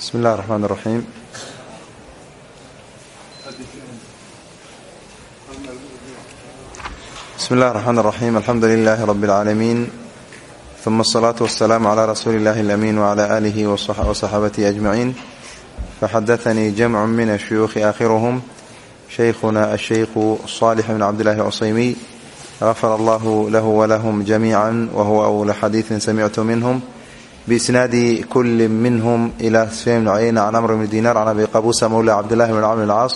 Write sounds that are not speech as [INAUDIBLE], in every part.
بسم الله الرحمن الرحيم بسم الله الرحمن الرحيم الحمد لله رب العالمين ثم الصلاة والسلام على رسول الله الأمين وعلى آله وصحابته أجمعين فحدثني جمع من الشيوخ آخرهم شيخنا الشيخ صالح بن عبد الله العصيمي غفر الله له ولهم جميعا وهو أول حديث سمعت منهم bisnaadi kuli minhum ila sufyan bn cuyeyna can amr bni dinar can abi qabuusa mowla cabdillahi bn camr caas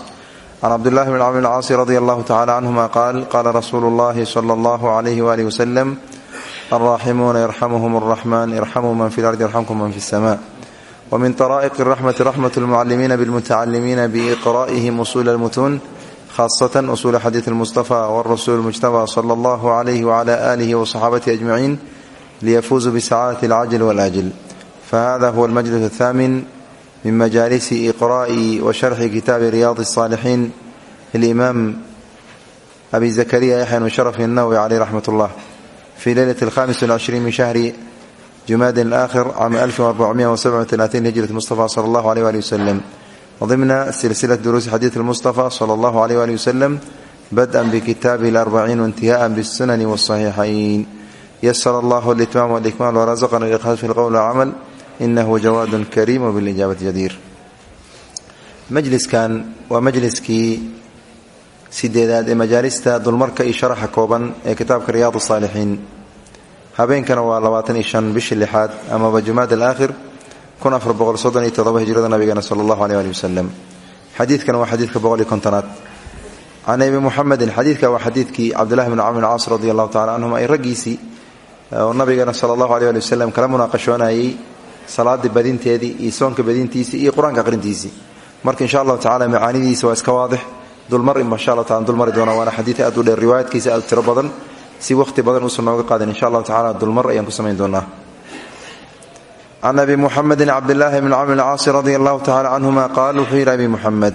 can cabdillahi bn camr caas radi allahu tacala canhuma qaal qaala rasuulu llahi sala allahu alayhi waalih wasalam alraaximuuna yarxamuhum araxmaan irxamuu man fi lardi yarxamkum man fi sama wmin taraa'iq raxmati raxmat lmucalimiina bilmutacalimiina biiqraa'ihim usuul almutuun khaasatan usuula xadiid mustafa warasul mujtaba sala allahu alayhi wala aalihi wasaxaabatihi ajmaciin وصحابته أجمعين ليفوزوا بسعادة العاجل والآجل فهذا هو المجلس الثامن من مجالس إقراء وشرح كتاب رياض الصالحين للإمام أبي زكريا يحيى بن شرف النووي عليه رحمة الله في ليلة الخامس والعشرين من شهر جماد الآخر عام 1437 هجرة المصطفى صلى الله عليه وآله وسلم وضمن سلسلة دروس حديث المصطفى صلى الله عليه وآله وسلم بدءا بكتاب الأربعين وانتهاء بالسنن والصحيحين ysr allah اlitmam wاlkmal wrazqna iqhas fi lqowl wcmal inahu jawaad kariim wbilijaabat jadiir majliskan waa majliskii sideedaad ee majaalista dulmarka iyo sharaxa kooban ee kitaabka riyaad saalixiin habeenkana waa labaatan iyo shan bishii lixaad amaba jumaad alaakhir kun afar boqol soddon iyo toddoba hijrada nabigeena sala allahu aleh ali wasalam xadiidkana waa xadiidka boqol iyo kontonaad can abi muxamedin xadiidka waa xadiidkii cabdillahi bn camr bn caas radi allahu tacala canhuma ay raggiisii oo nabigeena sala allahu aleh ali kala munaaqashoonayey salaadii badinteedii iyo soonka badintiisii iyo qur'aanka aqrintiisii marka insha allahu tacala macaanidiisa waa iska waadix. Dulmar insha allah taala dulmari doona waana xadiid aad dheer. Riwaayaadkiisa aad tiro badan si wakhti badan uusan nooga qaadin. Insha allahu tacala dulmar ayaan ku samayn doonaa. Can abi muxamedin cabdillaahi bni camr caasi radia allahu tacala canhuma qaal wuxuu yidhi abi muxamed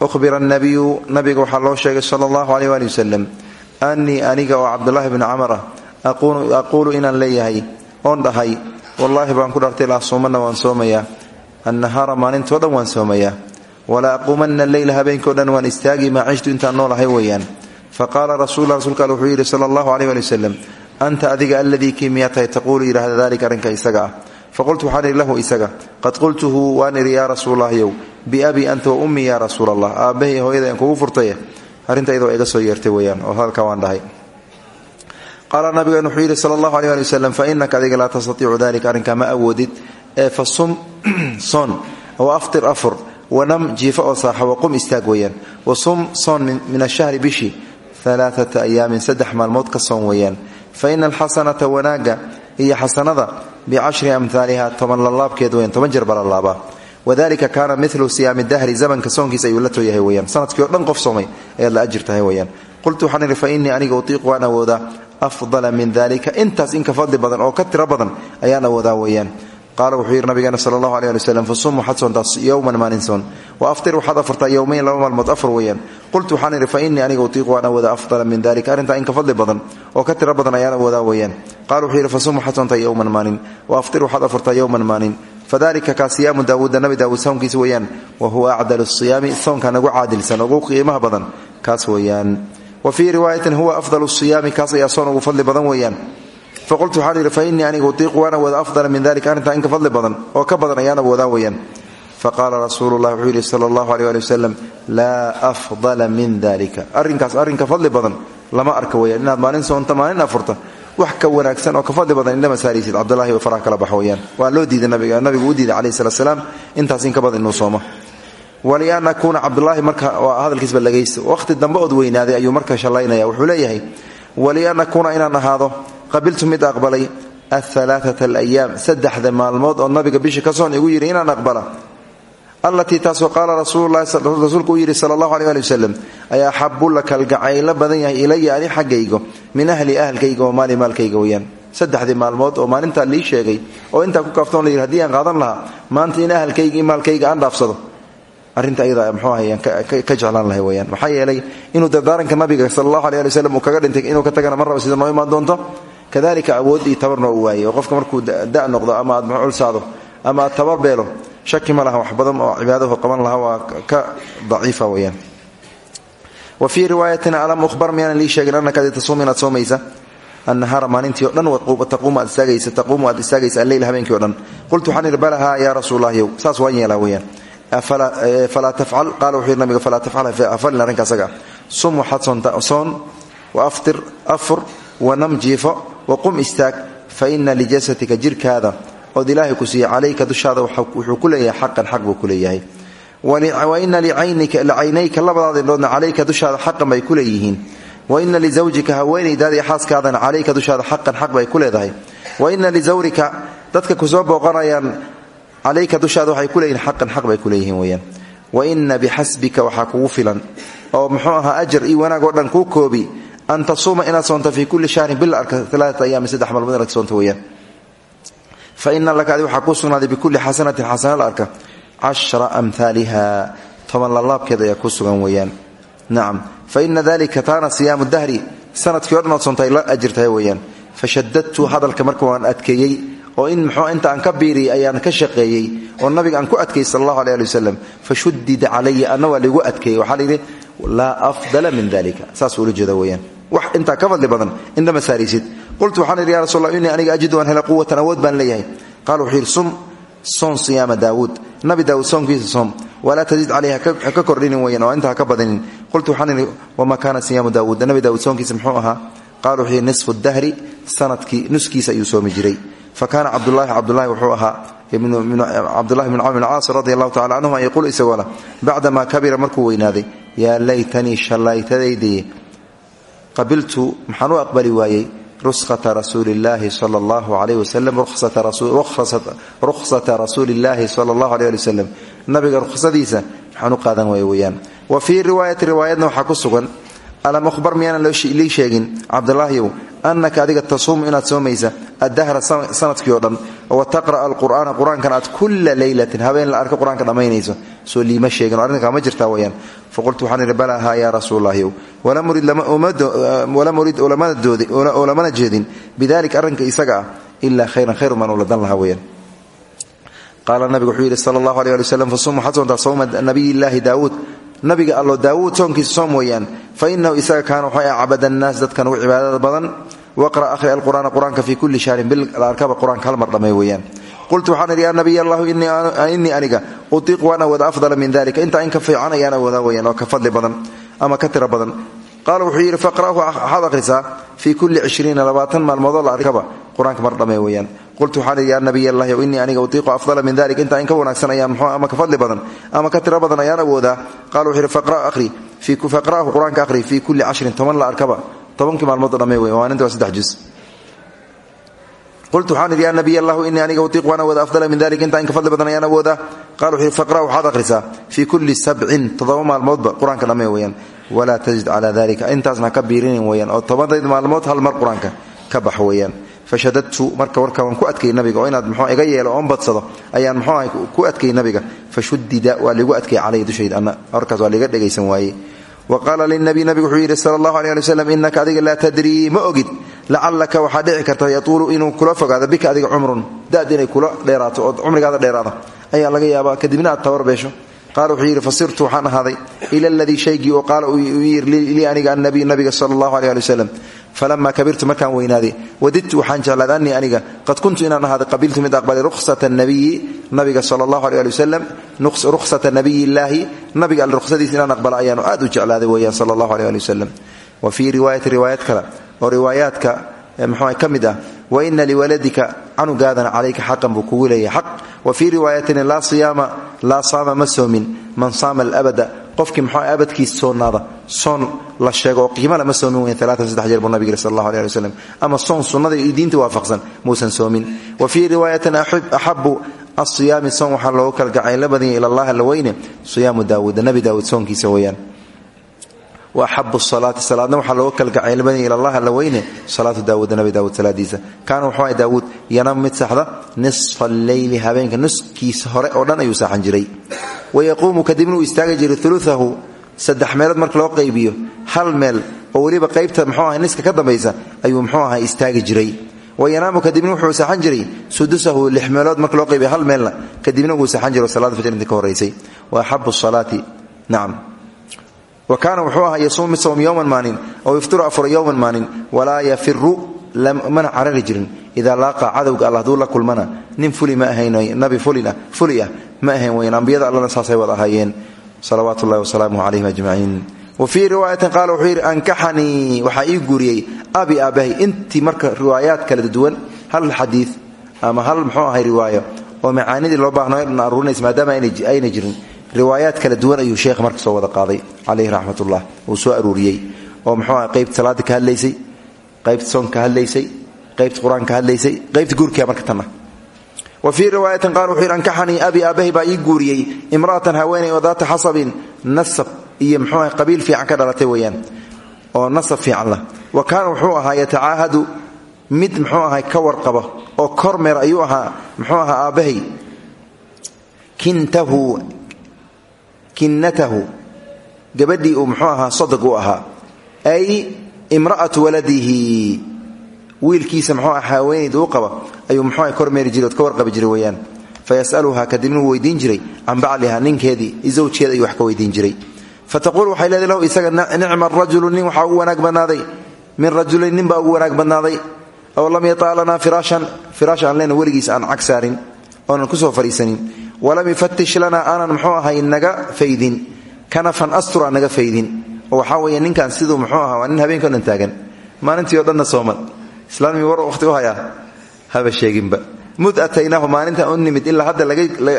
uhbira anabiyu nabiga waxaa loo sheegay sala allahu aleyh waali wasalam annii aniga oo ah aquulu inaan leeyahay oon dhahay. Wallaahi baan ku dhartay laasuumanna waan soomayaa. Annahaara maalintoo dhan waan soomayaa. Walaa aquumanna leyla habeenkao dhan waan istaagi maa cishtu intaan noolahay weeyaan. Fa qaala rasuulula rsulka al wuxuu yidhi sala allahu anta adiga alladii kii miyaa tahay taquulu arrinka isaga ah. Faqultu waxaan lahu isaga qad qultuhu waan idhi yaa rasuulallahyow biabii anta wa ummii yaa rasuul allah aabbahay hooyada aan kugu furtaye arrinta iyadoo iga soo yeertay weeyaan oo hadalka waan dhahay qaala nabigan wuxuu yidhi sala allahu aleh ali wasalam fa inaka adiga laa tastatiicu dalika arrinkaa ma awoodid ee fa sum [CLEARS THROAT] soon wa aftir afur wanam jiifa oo saaxa waqum istaag weeyaan wa sum soon min ashahri bishi alaaata ayaamin saddex maalmood ka soon weeyaan. Fa ina alxasanata wanaagga iyo xasanada bicashri amhaaliha toban lalaabkeed weyan toban jeer baa lalaabaa wadalika kaana milu siyaami dahri la la qultu waxaan fa innii aniga utiiqu waan awoodaa afdala min dalika intaas inka fadli badan oo ka badan ayaan awoodaa weeyaan. Qaala wuxuu yidhi nabigeena sala allahu aleh ali waslem fasum waxaad soontaas yowman maalin soon. Wa aftir waxaad afurtaa yowmayn laba maalmood afur weeyaan. Qultu waxaan fa innii aniga utiiqu waan awoodaa afdala min dalika arrintaa inka fadli badan oo ka badan ayaan awoodaa weeyaan. Qaala wuxuu yidhi fasum waxaad soontaa yowman maalin wa aftir waxaad afurtaa yowman maalin fadalika kaa siyaamu daawuuda nabi daawuud soonkiisa weeyaan wa huwa acdalu siyaami soonka nagu caadilsan ugu qiimaha badan kaas weeyaan wa fii riwaayatin huwa afdalu siyaami kaas ayaa soon ugu fadli badan weeyaan. Faqultu waxaan idhi fa innii aniga utiiqu waan awooda afdala min dalika arrintaa inka fadli badan oo ka badan ayaan awoodaa weeyaan. Faqaala rasuulu lah wuxuu yidhi sala allahu aleh ali wasalam laa afdala min dalika arrinkaas arrinka fadli wax ka wanaagsan oo ka fadli badan indhama saaraysid cabdulahi oo faraha kala bax waa loo diiday nabiga nabigu u diiday calayhi salatu salaam intaas in ka badan inuu soomo walian akuuna cabdulaahi marka hadalkiisba lagaysto. Wakhti dambe ood weynaaday ayuu marka shallaynaya wuxuu leeyahay walian akuuna inaan ahaado qabiltu mid aqbalay ahalaaata alayaam saddexda maalmood oo nabiga bisha ka igu yidhi inaan aqbala. Allatii taasoo qaala rasuulku uu yidhi sala allahu aleh ali wasalam ayaa axabu la kalgacaylo badan yahay ilaya ani xaggaygo min ahli ahalkayga oo maali maalkayga weyaan saddexdii maalmood oo maalintaa lii sheegay oo intaa ku kaaftoon la yidhi haddii aan qaadan lahaa maanta in ahalkayga maalkayga aan dhaafsado arrinta ayada mxuu ahayaan ka jeclaan lahay weyaan maxaa yeelay inuu dardaaranka nabiga sala allahu aleh uu kaga dhintay inuu ka tagana mar raba sida noo imaan doonto kadalika awood iyo u waayey oo qofka markuu da noqdo ama aad culsaado ama aad tabarbeelo shaki ma laha wax badan oo cibaadahu qaban lahaa waa ka daciifa weyaan wa fii riwaayatina alam uhbar miyaanan lii sheegin annaka adi tasuum inaad soomaysa annahaara maalintii o dhan taquumu aad istaagaysa alleyl habeenkii o dhan. Qultu waxaan idhi balahaa yaa saas waan yeelaa weyaan falaa tafcal qaala wuxuu yidhi nabiga falaa tafcal afalin arrinka asaga. Sum waxaad soonta soon wa aftir afur wa nam jiifo wa qum istaag fa ina lijasadika jirkaada. Ood ilaahay ku siiya calayka dushaada wuxuu ku leeyahay xaqan xaq buu ku leeyahay. Wa ina licaynayka labadaada indhoodna calayka dushaada xaqan bay ku leeyihiin. Wa ina lizawjika haweenaydaadii xaaskaadana calayka dushaada xaqan xaq bay ku leedahay. Wa ina lizawrika dadka ku soo booqanayaan calayka dushaada waxay ku leeyihiin xaqan xaq bay ku leeyihiin weyaan wa ina bixasbika waxaa kugu filan oo muxuu ahaa wanaag oo dhan kuu koobi an tasuuma inaad soonto fii kulli shahrin bil arka alaaata ayaami saddex maalmood inaad soonto weyaan fa ina laka adi waxaa kuu sugnaaday bikulli xasanatin xasana la arka cashra amhaaliha toban lalaabkeed ayaa ku sugan weeyaan nacam fa ina dalika taana siyaamu dahri sannadkii o dhan ood soonta ay la ajirtahay weeyaan fashadadtu hadalka marka oo in muxuu inta aan ka biiriyay ayaan ka shaqeeyey oo nabiga aan ku adkeeyey sal allahu aleh ali wasalam fashudida calaya anna waa ligu adkeeyey. Waxaa layidhi laa afdala min dalika saasuu ula jeeda weyaan wax intaa ka fadli badan indama saaraysid qultu waxaan idhi ya rasul allah innii aniga ajidu aan hela quwatan awood baan leeyahay. Qaala wuxuu yidhi sum soon siyaama daawuud. Nabi daawuud soonkiisa soom walaa tazid caleyha ha ka kordhinin weyan oo inta ha ka badinin. Qultu waxaan idhi wamaa kaana siyaamu daawuud. Nabi daawuud soonkiisa muxuu ahaa. Qaala wuxuu yidhi nisfu dahri sannadkii nuskiisa ayuu soomi jiray fa kaana cabdulahi cabdulahi wuxuu ahaa cabdulahi bn bn caas radi allahu tacala canhuma yaquul isagoo lah bacdamaa kabira markuu weynaaday yaa laytanii shallaytadaydiye qabiltu maxaan u aqbali waayey ruskhata rasuuli illaahi sala allahu alayh wasalam rukhsata rasuuli illaahi sala allahu aleh ali wasalam nabiga rukhsadiisa maxaan u qaadan waaya weyaan wa fii riwaayati riwaayadna waxaa ku sugan alam ahbar miyaanan lii sheegin cabdulaahyow annaka adiga tasuumu inaad soomaysa addahra sannadkii oo dhan wa taqra'a alqur'aana qur'aankan aad kulla leylatin habeen la arka qur'aanka soo liima sheegin oo ma jirtaa weyaan faqultu waxaan idhi balaa haa yaa rasuulallahyow walam urid lamana jeedin bidalika arrinka isaga ah ilaa khayran khayr maan ula dan lahaa weyaan qaala nabigu wuxuu yidhi sala allahu aleh ali waxaad soontaa sawma nabiyillaahi daawuud nabiga allo daawuud soonkiisa soom weeyaan. Fa inahu isaga kaana waxay acbad annaas dadkan ugu cibaadada badan. Waqra akhri alqur'aana qur'aanka kulli shahrin bil arkaba qur'aanka hal mar dhammay weeyaan. Qultu waxaan idhi yaa nabiy allahu innii aniga utiiqu waan awooda afdala min dalika intaa in ka fiican ayaan awoodaa weyaan oo ka fadli badan ama ka tiro badan qaala wuxuu yidhi faqra'hu waxaad akhrisaa fii kulli cishriina labaatan maalmoodoo la arkaba. Qur'aanka mar dhammay weeyaan. Qultu waxaan idhi yaa nabiy allahi aniga utiiqu afdala min dalik. Intaa in ka wanaagsan ayaan mxuu ama ka fadli badan ama ka tiro badan ayaan awoodaa. Qala wuxuu yidhi faqra'hu qur'aanka akhri fii kulli cashrin toban la arkaba. Tobankii maalmood dhammay weyan waa saddex juz. Qultu waxaan idhi yaa nabiy allahu aniga utiiqu waan awooda afdala min dalik. Intaa in ka fadli badan ayaan awoodaa. Qala wuxuu yidhi faqra'hu waxaad akhrisaa fii kulli sabcin toddoba maalmoodba. Qur'aanka weeyaan walaa tajid calaa dalika intaasna ka biirinin weyaan oo tobanayd maalmood hal mar qur'aanka ka bax weeyaan. Fashadadtu marka warka waan ku adkay nabiga oo inaad mxuu iga yeelo oon badsado ayaan mxuu ahay ku adkay nabiga. Fashudida waa ligu adkay calay dushayda anna warkaas waa liga dhegaysan waaye. Wa qaala linabiy nabigu wuxuu yidhi sala allahu aleh ali wasalam innaka adiga laa tadrii ma ogid. Lacallaka waxaa dhici karta yatuulu inuu kula fogaado bika adiga cumrun. Da'd inay kula laga yaabaa kadibna aad qaala wuxuu yidhi fasirtu waxaan ahaaday ila aladii shaygii oo qaala lii aniga annabiy nabiga sala allahu aleh ali wasalam kabirtu markaan weynaaday wadidtu waxaan jeclaad aniga. Qad kuntu inaan ahaaday qabiltu mid aqbalay rukhsata nabiyi nabiga sala allahu aleh ali wasalam rukhsata nabiy illaahi. Nabiga alle rukhsadiisa inaan aqbala ayaanu aad u jeclaaday weeyaan sala allahu aleh ali wa fii riwaayati riwaayad kale. Oo riwaayaadka mxuu ka mid ah wa ina liwaladika canugaadana calayka xaqan buu kugu leeyahay xaq. Wa fii riwaayatin laa saama ma man saama alabada. Qofkii mxuu abadkiis soonaada soon la sheego oo qiimala ma soomin weyn alaatan saddex jeer buu nabig yiri sal wasalam ama soon sunnada iyo waafaqsan muusan soomin. Wa fii riwaayatin axabu asiyaami soon waxaa loogu kala gacayla badanya ila allah alla weyne siyaamu daawuud soonkiisa weeyaan waaxabu salaati salaadna waxaa looga kala gacayl badanya ila allah alla weyne. Salaatu daawuuda nabi daawuud salaadiisa. Kaana wuxuu ahay daawuud yanam mid saxda nisfa alleyli habeenka nuskiisa hore oo dhan ayuu saaxan jiray. Wayaquumu kadibna uu istaagi jiray uluahu saddex meelood marka loo qaybiyo hal meel oo weliba qaybta mxuu ahay niska ka dambaysa ayuu mxuu ahay istaagi jiray. Wayanaamu kadibna wuxuu saxan jiray sudusahu lix marka loo qaybiya hal meelna kadibna wuu saxan jiro salaada fajr intii ka horeysay wa axabu salaati. Nacam wa kaana wuxuu ahaa yasuum mid sowm yowman maalin aw yaftiru afura yowman maalin walaa yafiru mana carari jirin. Idaa laaqa cadowga alla haduu la kulmana nin fuli ma ahayn nabi fuli ah ma ahayn weyn. Ambiyada allana saasay wada ahaayeen. Salawaatu ullahi wasalaamuh calayhim ajmaciin. Wa fii riwaayatin qaala wuxuu yidhi ankaxanii waxaa ii guuriyey abi aabahay intii marka riwaayaad kala duwan hal xadiid ama hal muxuu ahay riwaayo oo macaanidii loo baahnayo dhan aruurinaysa maadaama ayna jirin riwaayaad kala duwan ayuu sheekh marka soo wada qaaday calayhi raxmatullah. Uu soo aruuriyey oo muxuu aha qaybta ka hadlaysay qaybta soonka ka hadlaysay qaybta qur'aan ka hadlaysay qaybta guurkia marka tanna wa fii riwaayatin qaala wuxuu yidhi ankaxanii abi aabahay baa ii imra'atan haweeney oo daata nasab iyo muxuu aha qabiil fiican ka dhalatay weeyaan oo nasab fiican lah wa kaana wuxuu ahaa yatacaahadu mid muxuu ahay ka warqaba oo kormeer ayuu ahaa muxuu ahaa aabbahay. Kintahu kinnatahu gabadhii uu muxuu ahaa sodog u ahaa. Ay imra'atu waladihi. Wiilkiisa muxuu aha haweenayda u qaba ayuu muxuu aha kormeeri jiray ood ka warqabi jiray weeyaan. Fayasaluhaa kadibna wuu weydiin jiray. Can bacliha ninkeedii zawjkeeda ayuu wax ka weydiin jiray. Fataquul waxay leedahay lahu isaga nicma rajulu nin waxaa ugu wanaag badnaaday. Min rajulayn nin baa ugu wanaag badnaaday. Aw lam yataa lanaa firaashan oonan ku soo fadhiisanin walam yufatish lanaa aanan muxuu ahay naga faydin. Kanafan astur aan naga faydin. Oo waxaa weeye ninkan siduu muxuu ahaa waa nin dhan taagan. Maalintii o dhanna sooman islaamii war waqhti u hayaa? Haba sheeginba. Mud ataynaahu maalintaan u nimid ilaa hadda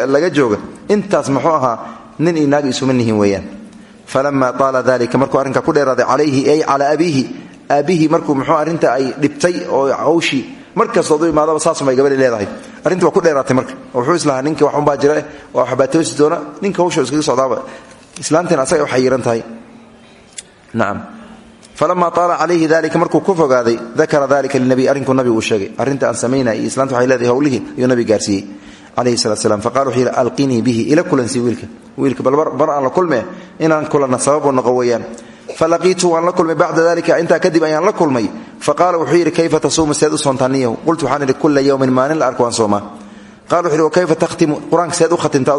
laga jooga. Intaas muxuu ahaa nin iyo naag weeyaan. Falama taala dalika markuu arrinkaa ku dheeraaday calayhi ay calaa abiihi. Aabbihii markuu muxuu arrinta ay dhibtay oo hawshii markastood u imaadaba saasumay gabadhi leedahay arrintii waa ku dheeraatay marka. Oo wuxuu islahaa ninka wax unbaa jira waa waxbaa toosi doona. Ninka hawsha iskaga socdaaba islaantiin asaga waxay yiran tahay. Nacam falama taala calayhi markuu ku fogaaday dakara dalika linabiy arrinkuu nabigu uu sheegay. Arrinta aan samaynaya iyo waxay leedahay howlihii ayuu nabi gaarsiiyey calayhi salatu slam faqala wuxuu yidhi bihi ila kulansii wiilka. Wiilka bal aan la kulme inaan kulanna sababu noqo falaqiitu waan la kulmay bacda dalika intaa kadib ayaan la kulmay faqaala wuxuu yidhi kayfa tasuumu seed u soontaaniyahu qultu waxaan idhi kula yowmin maalin la arko waan soomaa yidhi wa kayfa takhtimu qur'aanka seed u khatimta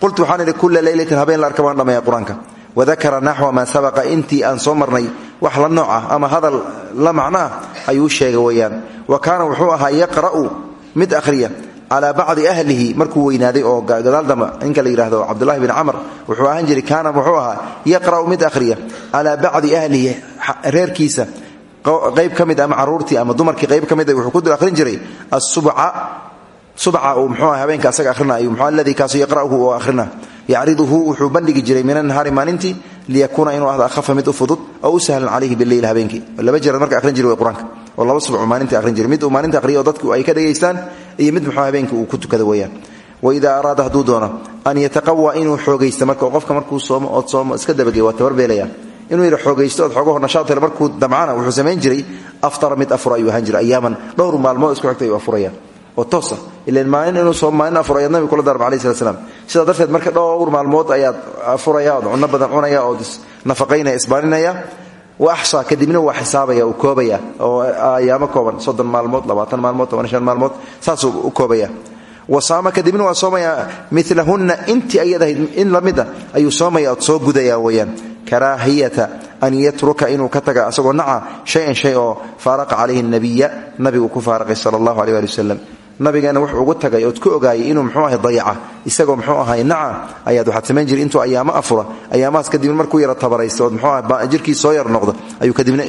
qultu waxaan idhi kula leylatin habeen la arka dhammeeya qur'aanka wadakara naxwa maa sabaqa intii aan soo marnay wax la ama hadal la macno ah ayuu sheegay weeyaan wa kaana wuxuu ahaa yaqra'u mid akhriya calaa bacdi ahlihi markuu weynaaday oo gadaal damba ninka la yidhahdo cabdulahi bin camr wuxuu ahaan jiray kaana wuxuu ahaa yaqra'u mid akhriya calaa bacdi ahlihi reerkiisa qayb ka mid ama caruurtii ama dumarkii qayb ka mid wuxuu ku dul akhrin jiray asubca subca uu muxuu aha habeenka asaga akhrinayo muxuu alladii kaasu yaqra'uhu oo akhrina yacriduhu wuxuu bandhigi jiray min annahaari maalintii liyakuuna inuu ahdo akhafa mid u fudud oo u sahlan calayhi bileyl habeenkii laba marka akhrin jiray way qur'aanka oo laba jiray mid uu maalinta akhriyo oo dadku ay ka dhegaystaan iyo mid muxuu habeenkii uu ku tukada weeyaan. Waidaa araada hadduu doono an yataqawa inuu xoogaysta marka qofka markuu soomo ood soomo iska dabagey waa tabarbeelaya inuu yidha xoogaysto ood xoogaho nashaad hele markuu damcana wuxuu samayn jiray aftara mid afur ayuu ahaan jiray dhowr maalmood isku xigta ayuu afurayaan. Oo toosa ilan maalin inuu soo maalin afur kula darba alayh slat slam sidaa marka dhowr maalmood ayaad afuraya ood cunno badan cunaya ood isnafaqaynaya isbaaninaya wa axsaa kadibna waa xisaabaya uu koobaya oo ayaamo kooban soddon maalmood labaatan maalmood toban shan maalmood saasuu u koobaya. Wa saama kadibna waa soomaya milahunna intii ayadahayd in la mid ayuu soomaya ood soo gudaya weeyaan. Karaahiyata an yatruka inuu ka taga asagoo naca shayan shay oo faaraqa calayhi nabiya nabigu ku faaraqay sala allahu aleh ali wasalam nabigeena wuxuu ugu tagay ood ku ogaayay inuu mxuu ahay dayaca. Isagoo mxuu ahay naca ayaad waxaad samayn jiray intuu ayaamo afura. Ayaamahaas kadibna markuu yara tabaraysta ood mxuu aha jirkiis soo yar noqdo ayuu kadibna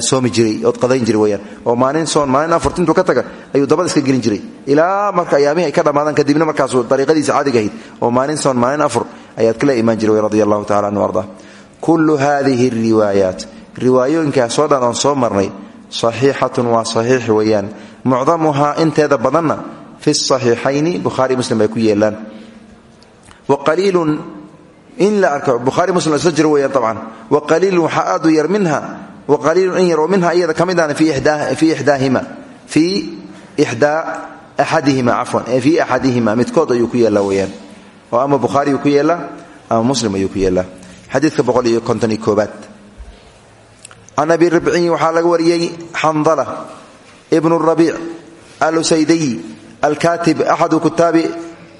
soomi jiray ood qadayn jiray weyaan oo maalin soon maalin afurt intuu ka taga ayuu dabada iska gelin jiray. Ilaa marka ayaamihii ay ka dhammaadaan kadibna markaasuu dariiqadiisa caadiga ahayd. Oo maalin soon maalin afur ayaad kala imaan jiray radi allahu anhu arda. Kullu hadihi riwaayaat. Riwaayooyinkaasoo dhan oon soo marnay saxiixatun waa saxiix weeyaan mucdamuhaa inteeda badanna fi saxiixayni bukhaari muslim ay ku yeelaan. Wa qaliilun in la arko bukhaari muslim isla jiro weeyaan tabcan. Wa qaliilun waxaa aad u yar minha. Wa qaliilun in yar oo minha iyada ka mid ahna fii ixdaahima fii ixdaa axadihima cafwan fii axadihima midkood ayuu ku yeelaa weeyaan. Oo ama bukhaariyuu ku yeelaa ama muslim ayuu ku ibnu rabiic alusaydiy alkaatib axadu kutaabi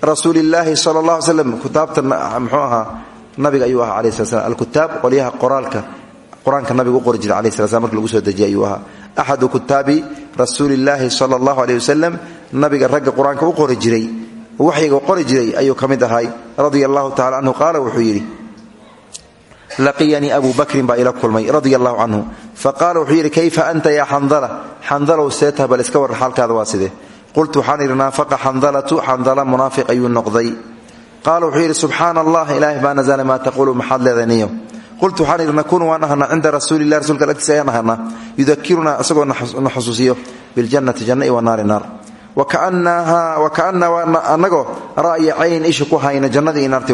rasuuli illaahi sala allah alay slam kutaabta muxuu ahaa nabiga ayuu ahaa alayh sala slam alkutaab qolyaha qoraalka qur'aanka nabiga u qori jiray alayh sala slam marki lagu soo dejiyay ayuu ahaa. Axadu kutaabi rasuuli illaahi sala allahu aleyh wasalam nabiga ragga qur'aanka u qori jiray. Waxyiga qori jiray ayuu laqiyanii abu bakrin baa ila kulmay radia allahu canhu faqaala wuxuu yidhi kayfa anta yaa xandala xandalow seetah bal iska warran xaalkaada waa sidee? Qultu waxaan idhi naafaqa xandalatu xandala munaafiq ayuu noqday. Qaala wuxuu yidhi subxaana allah ilaahay baa nazala maa taquulu maxaad leedahay niyo. Qultu waxaan idhi nakuunu waan ahanaa cinda rasuulilah rasuulka agtiisa ayaan ahanaa yudakirunaa isagoo na xusuusiyo biljannati janna i wanaari naar.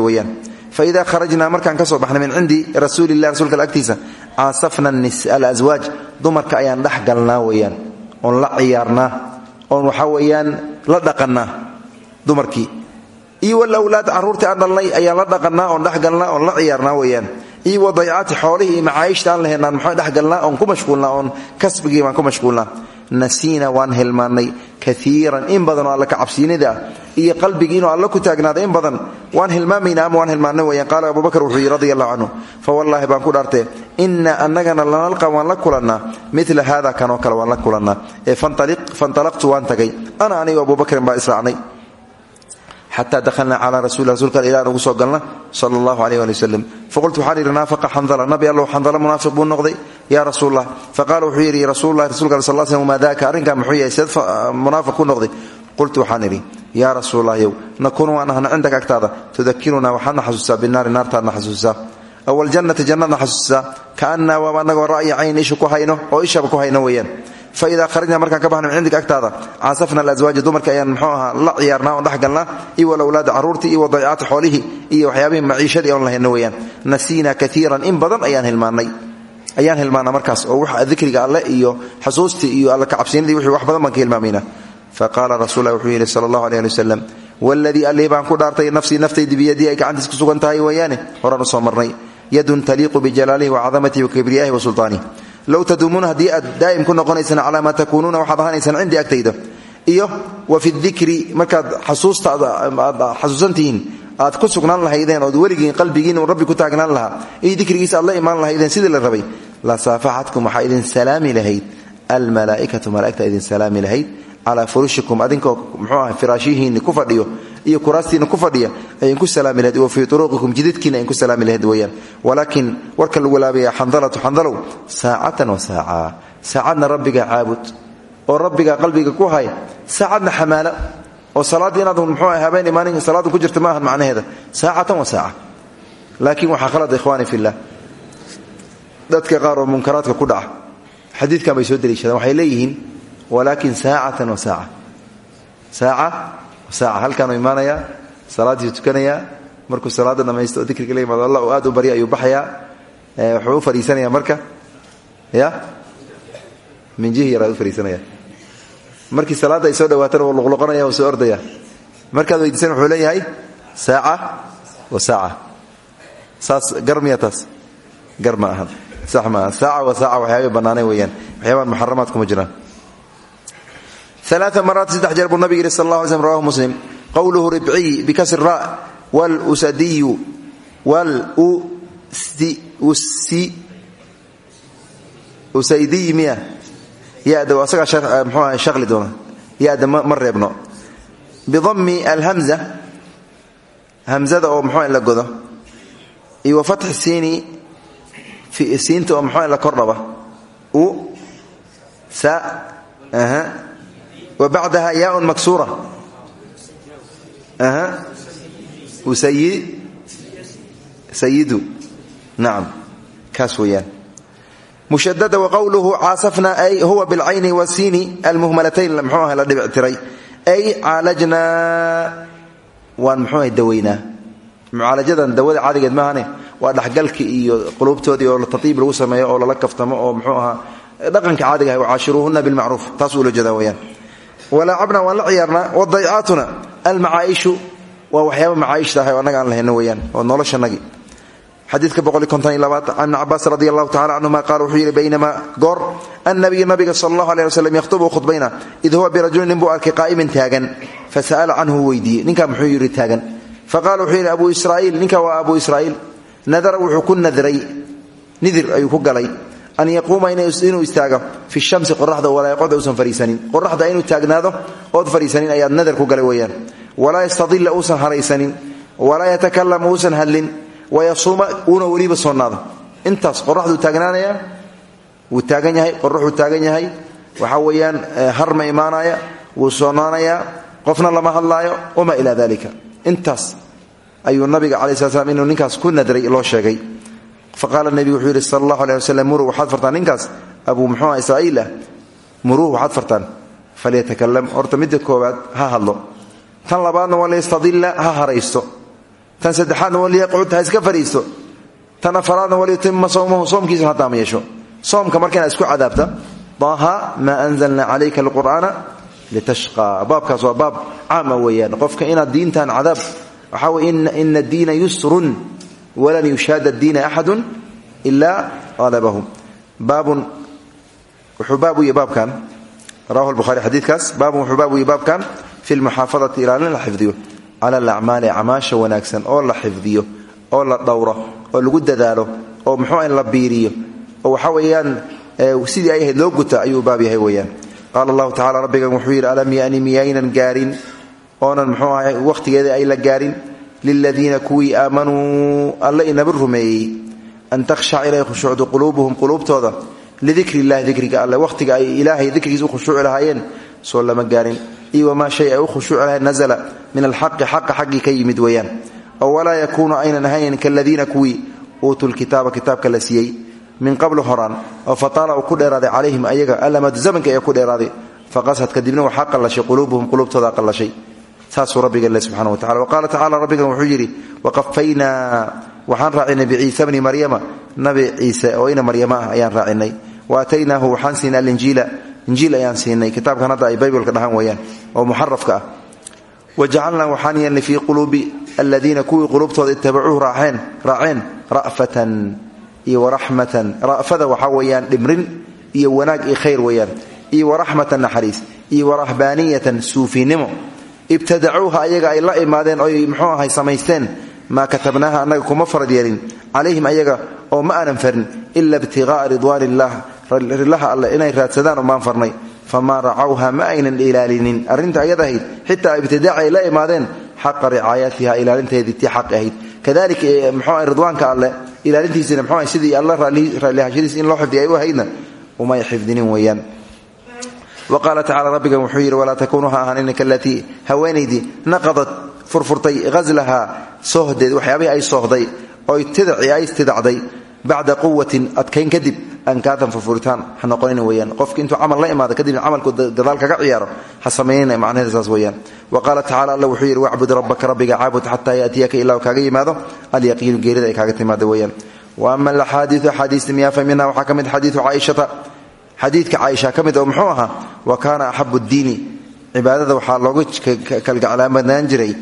Weeyaan faida kharajnaa markaan ka soo baxnay min cindi rasuulilah rasuulka agtiisa caasafna alaswaaj dumarka ayaan dhex galnaa weyaan oon la ciyaarnaa oon waxaa weeyaan la dhaqannaa dumarkii iyo walawlaad carruurtii aan dhalnay ayaan la dhaqannaa oon dhexgalnaa oon la ciyaarnaa weyaan iyo wadaycaati xoolihii iyo macaayishta aan lahaynaan maxaa dhexgalnaa ku mashquulnaa oon kasbigii baan ku mashquulnaa nasiina waan hilmaannay kaiiran in badan oo alla ka cabsiinida iyo qalbigii inuu alla ku taagnaada in badan waan hilmaamayna ama waan hilmaannay weyaan qaala abubakar wuxuu yidhi radi allahu fa wallaahi baan ku dhaartee inna annagana lanalqa waan la kulannaa mila haada kanoo kale waan la kulannaa. Ee fantalaqtu waan tagay. Ana anigu abubakrin baa israacnay. Xata dahalna cala rasuli rasulka al ilah ugu soo galna sala allahu aleyh ali faqultu waxaan idhi naafaqa xandala nabi allow xandala munaafiq noqday yaa rasuulallah faqala wuxuu yidhi rasuululahi rasulka al sal l slm maa daaka arrinkan muxuu yahay seed munaafiq noqday qultu waxaan idhi yaa rasuulalahyow nakunu waan ahna cindaka agtaada tudakirunaa waxaadna xasuusaa binaari naartaadna xasuusaa. Awaljannati jannadna xasuusaa kaannaa waaba anagoo ra'ya cayn isha ku hayno oo ishaba ku hayno weeyaan. Faida kharajna markaan ka baxno min cindiga agtaada caasafna alaswaaja dumarka ayaan mxuu ahaa la ciyaarnaa oon dhexgalnaa iyo walawlaada carruurtii iyo wadaycaati xoolihii iyo waxyaabihii maciishadii oon lahayno weyaan nasiina kaiiran in ayaan hilmaannay. Markaas oo wax dikriga alle iyo xasuustii iyo alla kacabsiinadii wixii wax badan baan ka hilmaamayna faqaala rasuul lah wuxuu yidhi sala allahu aleh ali wasalam baan ku dhaartay nafsii naftaydi biyadii ay gacantiis ku sugan tahay weeyaane soo marnay yadun taliiqu bijalaalihi wacadamatihi wakibriyaahi wa sulطaanih low taduumuuna haddii aad daa'im ku noqonaysaan calaa maa takuunuuna waxaad ahanaysaan cindii agtayda. Iyo wa fi dikri markaad xasuusta aad xasuusantihiin aad ku sugnaan lahaydeen ood weligiin qalbigiin uu rabbi ku taagnaan lahaa iyo dikrigiisa aad la lahaydeen sidii la rabay la saafaxatkum waxaa idin salaami lahayd. Almalaa'ikatu malaa'igta idin salaami lahayd calaa furushikum adinkoo muxuu aha firaashihiinni ku fadhiyo iyo kuraastiinna ku fadhiya ayin ku salaami lahayd wa fii ayin ku salaami lahayd walaakiin warka lagu laabaya xandalatu xandalow saacatan wa saaca saacadna rabbiga caabud oo rabbiga qalbiga ku hay saacadna xamaalo oo salaadda inaad muxuu aha habeen imaanin salaadda ku jirta ma macnaheeda saacatan wa saaca laakiin waxaa khalad ikhwaani fillah dadka qaar oo munkaraadka ku dhaca xadiidkan bay soo deliishadaan waxay leeyihiin walaakin saacatan wa saaca saaca wa saaca halkaanuu imaanayaa salaaddiisu tukanayaa markuu salaadda dhamaysto oo dikriga la yimaado allah uu aad u barya ayuu baxayaa wuxuu u fadhiisanayaa marka ya minjihi yaraad u fadhiisanaya markii salaadda ay soo dhawaatana wuu luqluqanaya wuu soo ordaya markaad weydiisan wuxuu leeyahay saaca wa saaca saas aa maraat saddex jeer buu nabig yidhi sal lla ly slm rawahu muslim qowluhu ribciy bikasri ra wlusadiyu usaydiy miya yada asagaa mxuu aha shaqli doona yada ma reebno bidami alhamza hamzada oo mxuu la godo iyo wa fatxi siini siinta oo mxuu la kordhaba u sa wbacdaha yaaun maksuura sayidu nacam kaas weeyaan. Mushadada waqowluhu caasafna ay huwa bilcayni wasiini almuhmalatayn. Mxuu aha la dhibic tiray. Ay caalajnaa waan mxuu aha dawaynaa mucaalajadan dawada caadigeed maahane iyo quluubtoodii oo tatiib lagu sameeyo oo lala kaftamo oo mxuu ahaa dhaqanka caadiga ah wacaashiruuhuna bilmacruuf taas ula jeedaa weyaan walaacabna waan la ciyaarnaa wadaycaatuna almacaaishu waa waxyaaba macaaishta ahay oo annaga aan lahayno weyaan oo noloshanagii xadiidka can ibni cabaas radi allahu tacala canhuma qaala wuxuu yidhi baynamaa goor annabiyu nabiga sala allahu aleh waslem yakhtubu khudbayna id huwa birajulin nin buu arkay qaa'iman taagan fasa'ala canhu weydiiyey ninkaa muxuu yidhi taagan. Faqala wuxuu yidhi abu israa'iil ninka waa abu israa'iil. Nadara wuxuu ku nadray nidir ayuu ku galay an yaquuma inuu istaago fi shamsi qoraxda walaa yaqcud uusan fariisanin. Qoraxda inuu taagnaado ood fariisanin ayaad nadar ku galay weeyaan. Walaa yastadilla uusan haraysanin walaa yatakalam uusan hadlin wayasuuma uuna weliba soonaado intaas qoraxduu taagnaanaya wuu taagan yahay qoraxuu taagan yahay. Waxaa weeyaan harma imaanaya wuu soonaanayaa qofna lama hadlaayo wamaa ilaa dalika intaas ayuu nabiga cala slat slam inuu ninkaas ku nadray loo sheegay faqaala nebigu wuxuu yidhi sala allahu aleh waslem muruu waxaad fartaan ninkaas? Abuu muxuua israa'iil ah. Muruuh waxaad fartaan? Falyatakalam horta midda koowaad ha hadlo. Tan labaadna waliyastadilla ha haraysto tan saddexaadna waliyaqcud ha iska fadhiisto tan afaraadna waliyutima sawmahu soomkiisana ha taam yeesho. Soomka marka inaad isku cadaabta daaha maa anzalna calayka alqur'aana litashqaa. Baabkaas waa baab caama weeyaan qofka inaad diintan cadaab waxaa weye ina walan yushaada diina axadu ilaa qalabahu baabun wuxuu baab u baabkan. Rawahu lbuhari xadiidkaas. Baabun wuxuu baab u baabkan fi lmuxaafadati ilaalin la xifdiyo. Cala alacmaali acmaasha wanaagsan oo la xifdiyo oo la dhowro oo lagu dadaalo oo muxuu la biiriyo. Oo waxa weeyaan sidii ay ahayd loo guta ayuu baab yahay weeyaan. Qaala allahu tacala rabbigan wuxuu yidhi alam yani miyaynan gaarin liladiina kuwii aamanuu alle inaba rumeeyey an takhshac inay khushuucdo quluubuhum quluubtooda lidikri illahi dikriga alle wakhtiga ay ilaahay dikrigiis u khushuuci lahaayeen soo lama gaarin iyo wamaa shay ay u khushuuci lahayen nazla min alxaqi xaqa xaggii ka yimid weeyaan oo walaa yakuunu aynan ahayn kaladiina kuwii uutuu lkitaaba kitaabka la siiyey min qablu horaan oo fataala uu ku dheeraaday calayhim ayaga alamadu zamanka ee ku dheeraaday faqasad kadibna waxaa qallashay quluubuhum quluubtooda qallashay saasuu rabbiga le subxana wa tacala wa qaala tacala rabbigan wuxuu yidhi waqafaynaa waxaan raacinay biciisa bni maryama. Nabi ciise oo ina maryama ah ayaan raacinay wa ataynaahu waxaan siinay alinjiila injiil ayaan siinay. Kitaabkan hadda ay baybalka dhahaan weeyaan oo muxarafka ah. Wa jacalnaa waxaan yeelnay fii quluubi aladiina kuwii quluubtooda itabacuuhu raaceen ra'fatan iyo waraxmatan ra'fada waxaa ibtadacuuha ayaga ay la imaadeen oy muxuu ahay samaysteen. Maa katabnaaha annaga kuma farad yeelin. Ayaga oo ma aanan farin ila ibtiqaa'a ridwaan illah rilaha alle inay raadsadaan umaan farnay. Famaa racawha ma aynan ilaalinin. Arrinta ayadahayd xitaa ibtidaac ay la imaadeen xaqa ricaayatiha ilaalinteedii tii xaq ahayd. Kadalika mxuu ah ridwaanka alle ilaalintiisina mxuu ah sidii alla raallihashadiis in loo xifdiya ay u ahaydna umay xifdinin wa qaala tacala rabbigan wuxuu yidhi walaa takuunuu ha ahaanina kalatii haweenaydii naqadat furfurtay ghaslahaa soohdeed waxyaabihii ay soohday oy tidaci ay tidacday bacda quwatin adkayn kadib ankaatan furfuritaan ha noqonina weyaan qofki intuu camal la imaado kadibna camalku gadaal kaga ciyaaro ha samaynina macnaheeda saas weyaan wa qaala tacala alla wuxuu yidhi wacbud rabbaka rabbiga caabud xataa yaatiyaka ilaa kaaga yimaado alyaqiinu geerida ay kaaga timaado weyaan wa ama xadiidka caaisha ka mid oo muxuu ahaa wa kaana axabu ddiini cibaadada waxaa looga kalgaclaamadnaan jiray.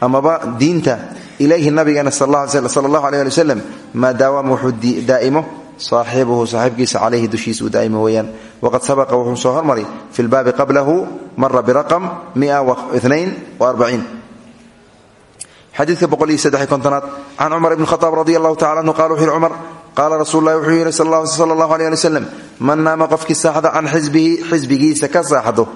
Amaba diinta ilayhi nabigeena sal allahu aleh ali waslem maa daawama wuxuu daa'imo? Saaxibuhu saaxiibkiisa calayhi dushiisa uu daa'imo weeyaan. Waqad sabaqa wuxuu soo hormaray fi lbaabi qablahu mara biraqam xadiidka boqol iyo saddex kontonaad can cumar ibn khaaab radi allahu anhu qala wuxu yhi qaala rasuulu lahi wuxuu yidhi sala allahu aleh ali waslem man naama qofkii saaxda can xisbihi xisbigiisa ka saaxdo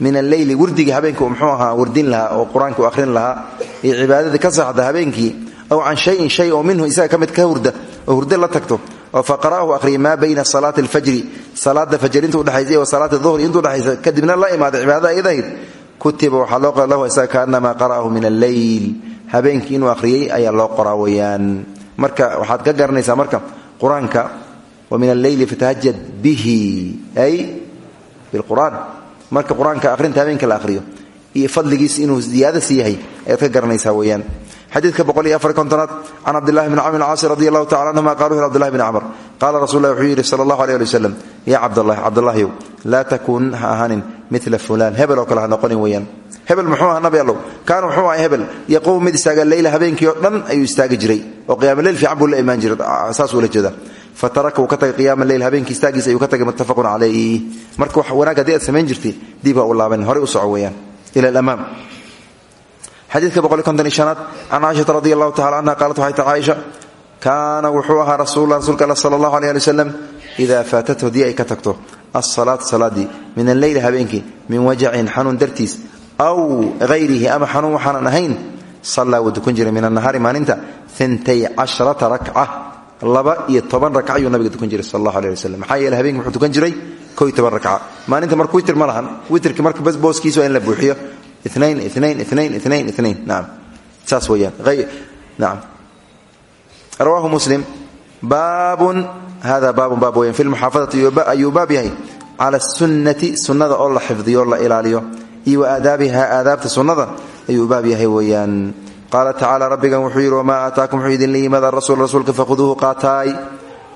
min alleyli wirdiga habeenka uu muxuu ahaa wardin lahaa oo qur'aanka u ahrin lahaa iyo cibaadadii ka saaxda habeenkii aw can shayin shay oo minhu isaga ka mid ka hurda oo hurde la tagto oo faqara'ahu akhriya maa bayna salaati alfajri salaada fajr inta udhexaysa iyo salaati duhri inta udhexaysa kadibna la imaada cibaadada iyadahyd kutiba marka waxaad ka garanaysaa marka qur'aanka wa min alleyli fatahajad bihi ay bilqur'aan marka qur'aanka akhrinta habeenka la akhriyo iyo fadligiis inuu ziyaadasi yahay ayaad ka garanaysaa weeyaan. Xadiidka boqol iyo afar kontonaad can cabdillahi bni camr bn caasi radi allahu tacala anhuma qala wuxu abdillahi bni camr. Qaala rasul lah wuxuu yidhi sala allahu aleh ali wasalam yaa cabdallahi cabdallahyow laa takuun ha ahaanin mila fulaan hebel oo kale ha noqonin weeyaan hebel muxuu aha nabi allow. Kaana wuxuu aha hebel. Yaquum mid istaaga leyla habeenkii oo dhan ayuu istaagi jiray. Oo qiyaamoleyl fiican buu la imaan jiray. Saasuu la jeeda fataraka wuu ka tagay qiyaama leyl habeenkii istaagiisa ayuu ka tagay muttafaqun calayh marka wax wanaag aad samayn jirtay dib ha u laaban u soco ila alamaam. Xadiidka boqol konton iyo shanaad can caaishata radi allahu tacala anha qaalat waxay tahay caaisha kaana wuxuu ahaa rasuulula rasuulka alla sala allahu aleh ali wasalam idaa faatathu haddii ay ka tagto alsalaatu salaadii aw hayrihi ama xanuun waxaanan ahayn sallaa wuu dukan jiray min annahaari maalinta intay casharata rakca laba iyo toban rakca ayuu nabiga dukan jiray sal allahu aleh wasalam maxaa yeele habeenki wuxuu dukan jiray ko iyo toban rakca. Maalinta marka witir ma lahan. Witrki marka bas booskiisa waa in la buuxiyo. Inain inain inain inain inain naam. Saas weyaan naam. Rawaahu muslim. Baabun hada baabun baab weyan fi lmuxaafadati ayuu baab yahay cala sunnati sunnada oo la xifdiyo o la ilaaliyo iyo wa aadaabta sunnada ayuu baab yahay weeyaan. Qaala tacaala rabbigan wuxuu yidhi wamaa aataakum wuxuu idinla yimada rasuul rasuulka fakhuduuhu qaataay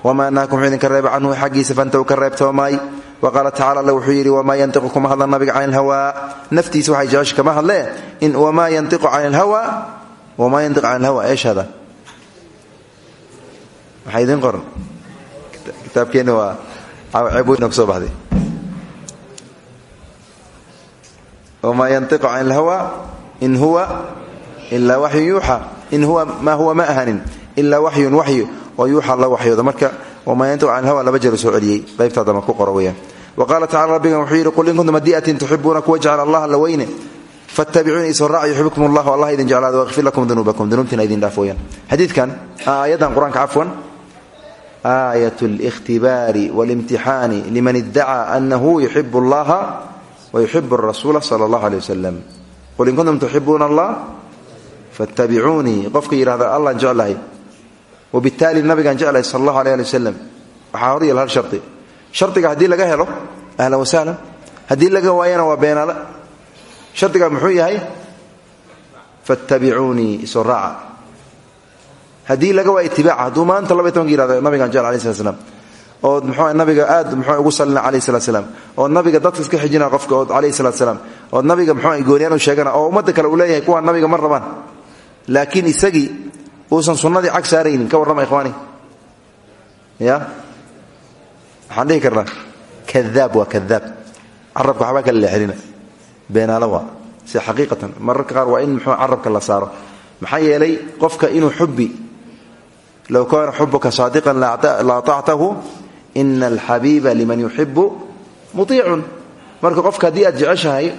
wamaa nahaakum wuxuu idinka reeba canhu xaggiisa fantaw ka reebtoomaay wa qaala tacala alle wuxuu yidhi wamaa yantiqu kuma hadla nabiga can ilhawaa naftiisa waxay jecesha kama hadlee wamaa yantiqu can ilhawa wamaa yantiqu can ilhawa eesh hada maxaa idiin qoran kitaabkeenna waa ceebweyn ku soo wamaa yantiqu can ilhawa in huwa ilaa waxyun yuuxa in huwa maa huwa ma ahanin ilaa waxyun waxyu oo yuuxa la waxyooda marka wamaa yantiqu can ilhawa laba jeer soo celiyey qaybtaa dama ku qoro weyaan wa qaala tacala rabbigan wuxuu yidhi qul in kuntum hadiatin tuxibuuna kuwa jecla allah alla weyne fattabicuuni isoo raac yuxibbukum allah allah idin jeclaado waqfir lakum dunuubakum dunuubtiina idin dhaaf weyaan xadiidkan aayaddan qur-aanka cafwan aayat اlاkhtibaari wاlimtixaani liman idacaa anahu yuxib اllaha wayuxibu rasuula sala allahu aley wasalam qul in kuntum tuxibuuna allah fattabicuunii qofka yidhahda allan jeclahay wabittaali nabigaan jeclahay sal allahu aleyh ali wasalam waxaa hor yael hal shardi shardiga haddii laga helo ahlan wasahlan haddii laga waayana waa beenaale shardiga muxuu yahay fattabicuunii isoo raaca haddii laga waaya itibaaca hadduu maanta laba iy tobanka yihahdo nabigaan jecla alay ood muxuu nabiga aad muxuu ugu sallina calayh salat slam ood nabiga dadka iska xijina qofka ood calayhi salat salaam ood nabiga muxuu gooniyaan u sheegana oo ummadda kale uu leeyahay kuwaan nabiga ma rabaan. Laakiin isagii uusan sunnadii cag saaraynin ka warrama ikhwaani. Ya? Waxaan dhihi karnaa kadaab waa kadaab carabka waxbaa kala leexelina beenaalo waa. Si xaqiiqatan mararka qaar waa in muxuu carabka la saaro. Maxaa yeelay qofka inuu xubbi low kaana xubuka saadiqan la atactahu ina alxabiiba liman yuxibu muiicun marka qofka haddii aad jeceshahay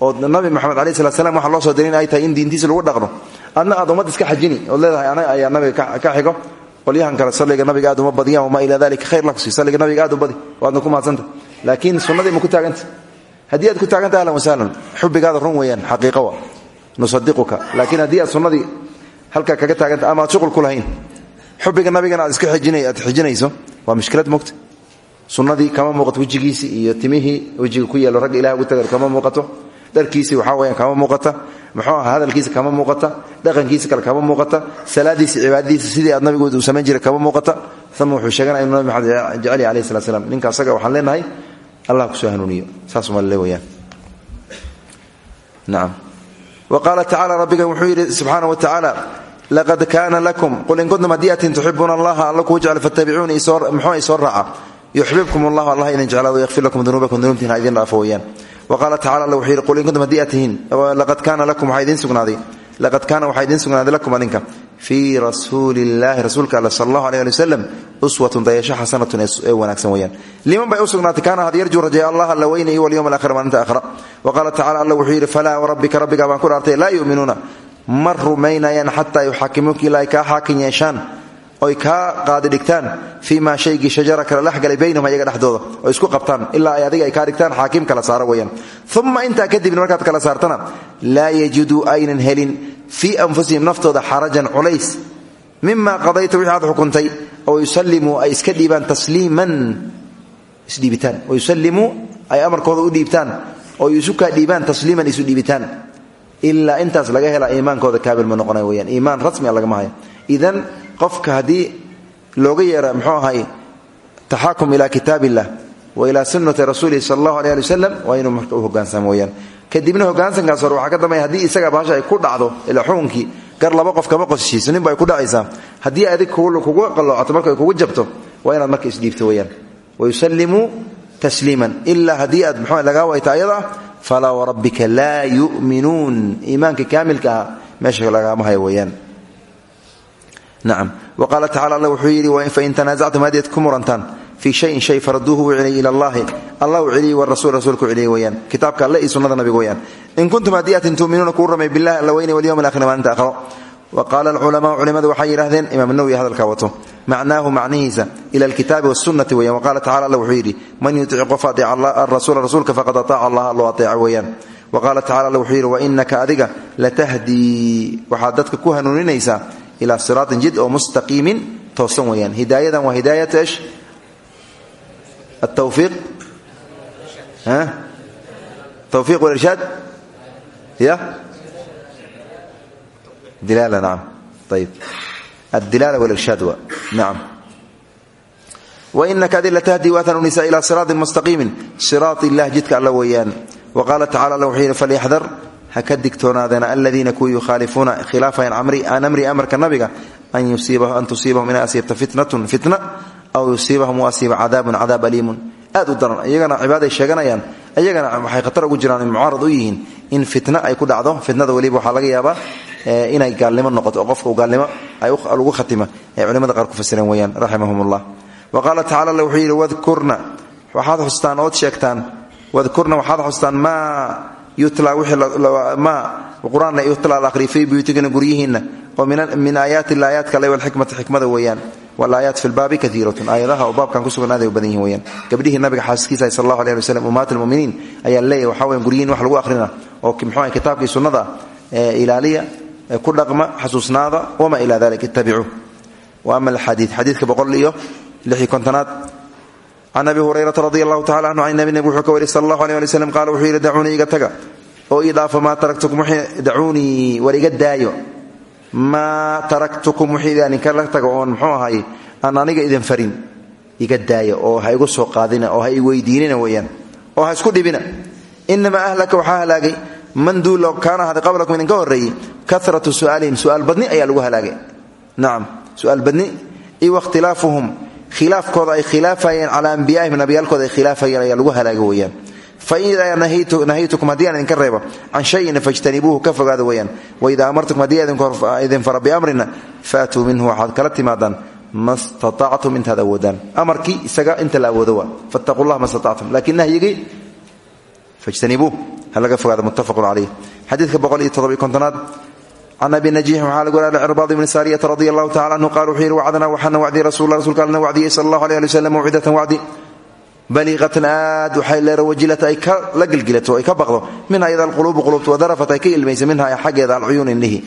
ood nabi moxamed alai slat slam waxa loo soo diray in ay tahay in diintiisa lagu dhaqno adna aad ummad iska xajini ood leedahay anaga ayaa nabiga ka xigo. Qolyahan kale salliga nabiga aad uma badiyaan wamaa ilaa dalika khayr lakusi salliga nabiga aad u badi waadna ku mahadsanta laakiin sunnadii ma ku taaganta haddii aad ku taaganta ahlan wasahlan xubbigaada run weeyaan xaqiiqa wa nusadiquka laakiin haddii aad sunnadii halkaa kaga taaganta ama aad shuqul ku lahayn aad iska aad xijinayso waa mushkilad mogta sunnadii kama muuqato wejigiisii iyo timihii wejiga ku yeelo ragga ilaha ugu taga kama muuqato. Dharkiisii waxaa weyaan kama muuqata. Muxuu hadalkiisa kama muuqata. Dhaqankiisa kale kama muuqata. Salaadiisi cibaadadiisa sidii aad nabigood uu samayn jiray kama muuqata. Ama wuxuu sheeganaya inuu nabi maxamed jecel yahy alayh ninka asaga waxaan leenahay allah ku soo hanuuniyo. Saas uma le weyaan nacam wa qaala tacala rabbigan wuxuu yidhi subxaana wa tacaala laqad kaana lakum qul in kuntum hadiyatin tuxibuuna allaha alla kuu jecel fattabicuuni muxuu isoo raaca yuxbibkum allahu allah idin jeclaado yakfir lakum dunuubakum dunuubtiina idin dhaafo weyaan wa qaala tacala alla wuxuu qul in kuntum tihiin laqad kaana lakum waxaa idiin laqad kaana waxaa idiin lakum adinka fii rasuuli illaahi rasuulka alla sal allahu uswatun dayasho xasanatun ee wanaagsan liman bay u sugnaatay kaana had yarjuu rajaya allah alla weyne iyo walyowm alaakhir maalinta aakhira wa qaala tacala alla wuxuu yidhi falaa warabbika rabbigaa baan ku dhaartay laa ma rumaynayaan xataa yuxaakimuuka ilaa ay kaa xaakin yeeshaan oy kaa qaadi dhigtaan fii maa shaygii shajara kala dhexgalay baynahum ayaga dhexdooda oo isku qabtaan ilaa ay adiga ay kaa dhigtaan xaakim kala saaro weyaan uma intaa kadibna markaad kala saartana laa yajiduu aynan helin fii anfusihim naftooda xarajan culays mima qadayta wixii aad xukuntay oo yusallimuu ay iska dhiibaan tasliiman isdhiibitaan oo yusallimuu ay amarkooda u dhiibtaan oo isu kaa dhiibaan tasliiman ilaa intaas laga hela iimaankooda kaabil ma noqonay weyaan iimaan rasmia lagama hayo. Idan qofka haddii looga yeera mxuu ahay taxaakum ila kitaab wa ilaa sunnati rasuulihi sal allahu aleh ali wasalam waa inuu marka u hogaansamo weyaan kadibna hogaansankaas hore ka dambeeya haddii isaga bahasha ay ku dhacdo ila xukunkii gar laba qof kama qosishiiso ninba ay ku dhacaysaa. Haddii adig kugu qaloocato marka kugu jabto waa inaad marka isdhiibto weyaan wayusallimuu tasliiman ilaa haddii aad mxuu lagaa wayta falaa warabbika laa yu'minuun iimaanka kaamilka ah meesha lagaama hayo weyaan nacam wa qaala tacala alla wuxuu yidhi fain tanaasactum haddiad ku murantaan fii shayin shay faraduuhu u celiyay ila allahi. Allah u celiyey warasul rasuulka u celiyey weyaan kitaabka alle iyo sunnada nabiga weyaan in kuntum haddii atin aakhiro wa qaala alculamaau culimadu waxay yidhahdeen imaam nawwi hadalkaa wato macnaahu macnihiisa ila alkitaabi wasunnati weyan wa qaala tacala alla wuxuu yidhi man yutici qof ateeca rasuula rasuulka faqad ataaca allaha loo ateeca weeyaan. Wa qaala tacala alla wuxuu yidhi wainaka adiga latahdii waxaad dadka ku hanuuninaysaa ilaa siraatin jid oo inaka adila tahdi watanunisa ilaa siraatin mustaqiimin siraat ilah jidka alla weeyaan wa qaala tacala alla wuxuu yidhi falyaxdar ha ka digtoonaadeena aladiina kuwii yukhaalifuuna khilaafayan an amri amarka nabiga an tusiibahum inay asiibta fitnatun fitna aw yusiibahum u asiiba cadaabun cadaab aliimun aad u daran iyagana cibaaday sheeganayaan iyagana waxay khatar ugu jiraan mucaarad u yihiin in fitna ay ku dhacdo. Fitnada weliba waxaa laga yaabaa inay gaalnimo noqoto oo qofka gaalnimo lagu khatima ay culimada qaar ku fasireen weyaan raximahum ullah wa qaala tacala wuxuu yidhi wadkurna. Waxaad xustaan ood sheegtaan wadkurna waxaad xustaan maa qur'aanna yutla la aqhriyo fii buyuutikina guryihiinna oo min aayaati illa aayaadka alle walxikmati xikmada weeyaan walaayaat fi lbaabi kaiiratun aayadaha oo baabkan ku sugan aaday u badan yihiin weyaan gabdhihii nabiga xaaskiisa sal allahu aleh ali waslam ummahat almuminiin ayaa leeyahy waxaa weyan guryihin wax lagu akhrina oo muxuu kitaabkii sunnada ilaaliya ku dhaqma xasuusnaada wamaa ila dalik ittabicuu wa ama alxadiid xadiidka boqol iyo lixii kontonaad can abi hurayrata radi allahu tacala canhu can nabi nabig wuxuu ka wariy sal allahu aleh ali wslam qaala wuxuu yidhi dacuunii iga taga oo ii dhaafa maa taraktukum dacuunii war daayo maa taraktukum wixii idinka la tago oon muxuu ahay aan aniga farin iga daaya oo ha soo qaadina oo ha weydiinina weeyaan oo ha dhibina inamaa ahlaka waxaa halaagay man duulo kaana ahaaday qablakum idinka horreeyey karatu su'aalihim su'aal badni ayaa lagu halaagay nacam su'aal badni iyo wakhtilaafuhum khilaafkooda ay khilaafayeen calaa anbiyaa'ihim nabiyaalkooda ay khilaafayeen ayaa lagu halaagay weeyaan. Faidaa nahaytukum haddii aan idinka reebo can shayina fajtanibuuhu ka fogaada weyaan waidaa amartukum haddii idin fara biamrina faatuu minhu waxaad kala timaadaan ma staactum intaad awoodaan. Isaga inta la awoodo waa fattaqu llah ma staactum laakiin nahyigii fajtanibuu ha laga fogaada muttafaqun calayh xadiidka boqol iyo toddobiy kontonaad can abi najiixin waxaa lagu waraha cirbaad ibni saariyata radi allahu tacala anhu qala wuxuu yidhi wacdnaa waxaana wacdiyey rasul rasulka alna wacdiyey sal allahu aleh ali waslem mawcidatan wacdi baliiqatan aad waxay leerawajilata ay ka la gelgilato ay ka baqdo minha iyada alquluubu qulubtu wadarafat ay ka ilmaysa minha xaggeeda alcuyuun indhihi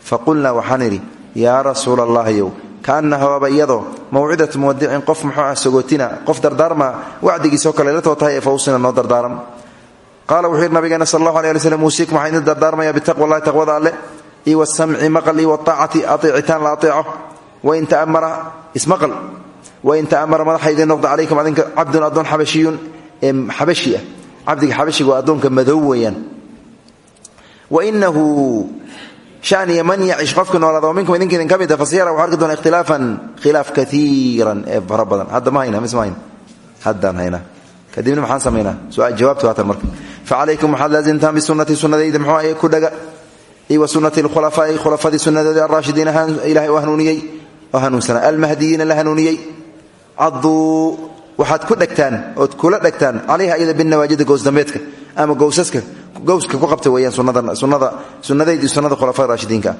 faqulnaa waxaan idhi yaa rasuula allahiyow kaana habaaba iyadoo mawcidatu muwadicin qof muxuu ah sagootina qof dardaarma wacdigiisoo kale la too tahay ee fawsina noo dardaaran qaala wuxuu yidhi nabigeena sal allahu alay ali slm uusiikum waxaan idin dardaarmaya bitaqwa allahi taqwada alle iyo wasamci maqal iyo waaacati ateecitaan la ateeco. Wain ta'amara ismaqal wain ta'amara madaxa idin noqda calaykum adinka cabdun addoon xabashiyun xabashi ah. Cabdiga xabashiga waa addoonka madow weeyaan. Wainahu shaniya man yacish qofka noolaada oo minkum idinka idin ka mid a fasiyara waxu arki doona ikhtilaafan khilaaf kaiiran ee fara badan. Hadda ma hayna mise ma hayna. Haddaan haynaa kadibna maxaan samaynaa? Jawaabtu haatan marka. Facalaykum waxaad laasimtaan bisunati sunnadayda muxuu ahay ku dhaga wa sunnati alkhulafaai khulafadii sunnadoodii alraashidiina ilahay u hanuuniyey oo hanuunsana almahdiyiina la hanuuniyey. Caduu waxaad ku dhegtaan ood kula dhegtaan calayha iyada binawaajida gowsdambeedka ama gowsaska gowska ku qabta weeyaan sunnadaydii sunnada khulafada raashidiinka.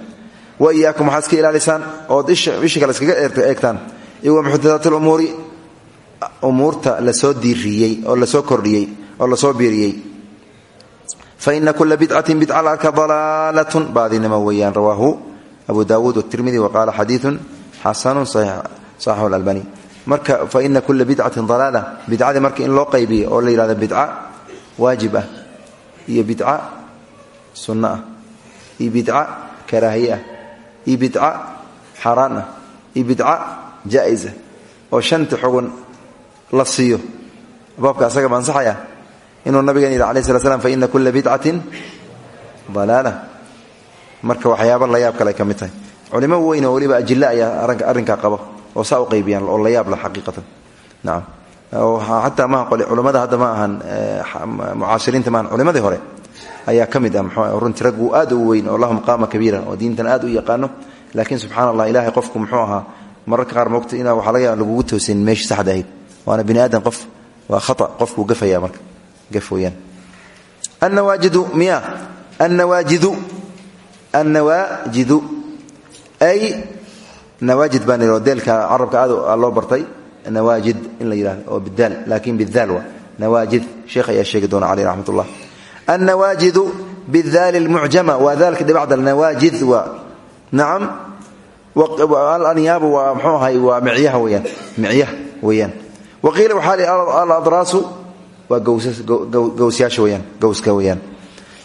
Wa iyaakum waxaad iska ilaalisaan ood isha kale iskaga eegtaan. Iyo wa muxdathaat lumuuri umuurta la soo diiriyey oo la soo kordhiyey oo la soo biiriyey fa ina kula bidcatin bidca la arka dalaalatun baadinimo weeyaan rawaahu abu daawuud watirmidi wa qaala xadiidun xasanun saxixu lalbani marka fa ina kula bidcatin dalaala bidcadii marka in loo qaybiyo oo la yidhahdo bidca waajib ah iyo bidca sunno ah iyo bidca karaahiye ah iyo bidca xaaraan ah iyo bidca jaa'isa oo shanta xugun inuu nabigan yidhi alai slat slam fa ina kula bidcatin dalaala. Marka waxyaaba layaab kale ka culimo weyn oo weliba ajilla ayaa arrinkaa qaba oo saa u qaybiyaan oo layaab la xaqiiqatan. Nacam xataa maaha qole culimmada hadda ma ahan mucaasiriinta maahan culimadii hore ayaa ka ah mxuu runtii rag uu aad u weyn oo lahum qaama kabiiran oo diintan aad u yaqaano. Laakiin subxana allah qofku muxuu ahaa mararka qaar moogta ina waxaa laga lagugu toosin meeshii saxda ahayd. Waana bini qof waa khata qofkuu gafaya marka annawaajidu ay nawaajid baan oo deelka carabka loo bartay nawaajid in la yidhahdo oo bidaal laakiin bidaal waa. Nawaajid sheekh ayaa sheegi doona caleyh raxmat ullah annawaajidu bidaali lmucjama waa daalka dhibacda nawaajid waa. Nacam alanyaabu waa mxuu ahay waa micyaha weyaan micyaha weeyaan. Wa qiila waxaa li aladraasu waa gowsyaasha weyaan gowska weyaan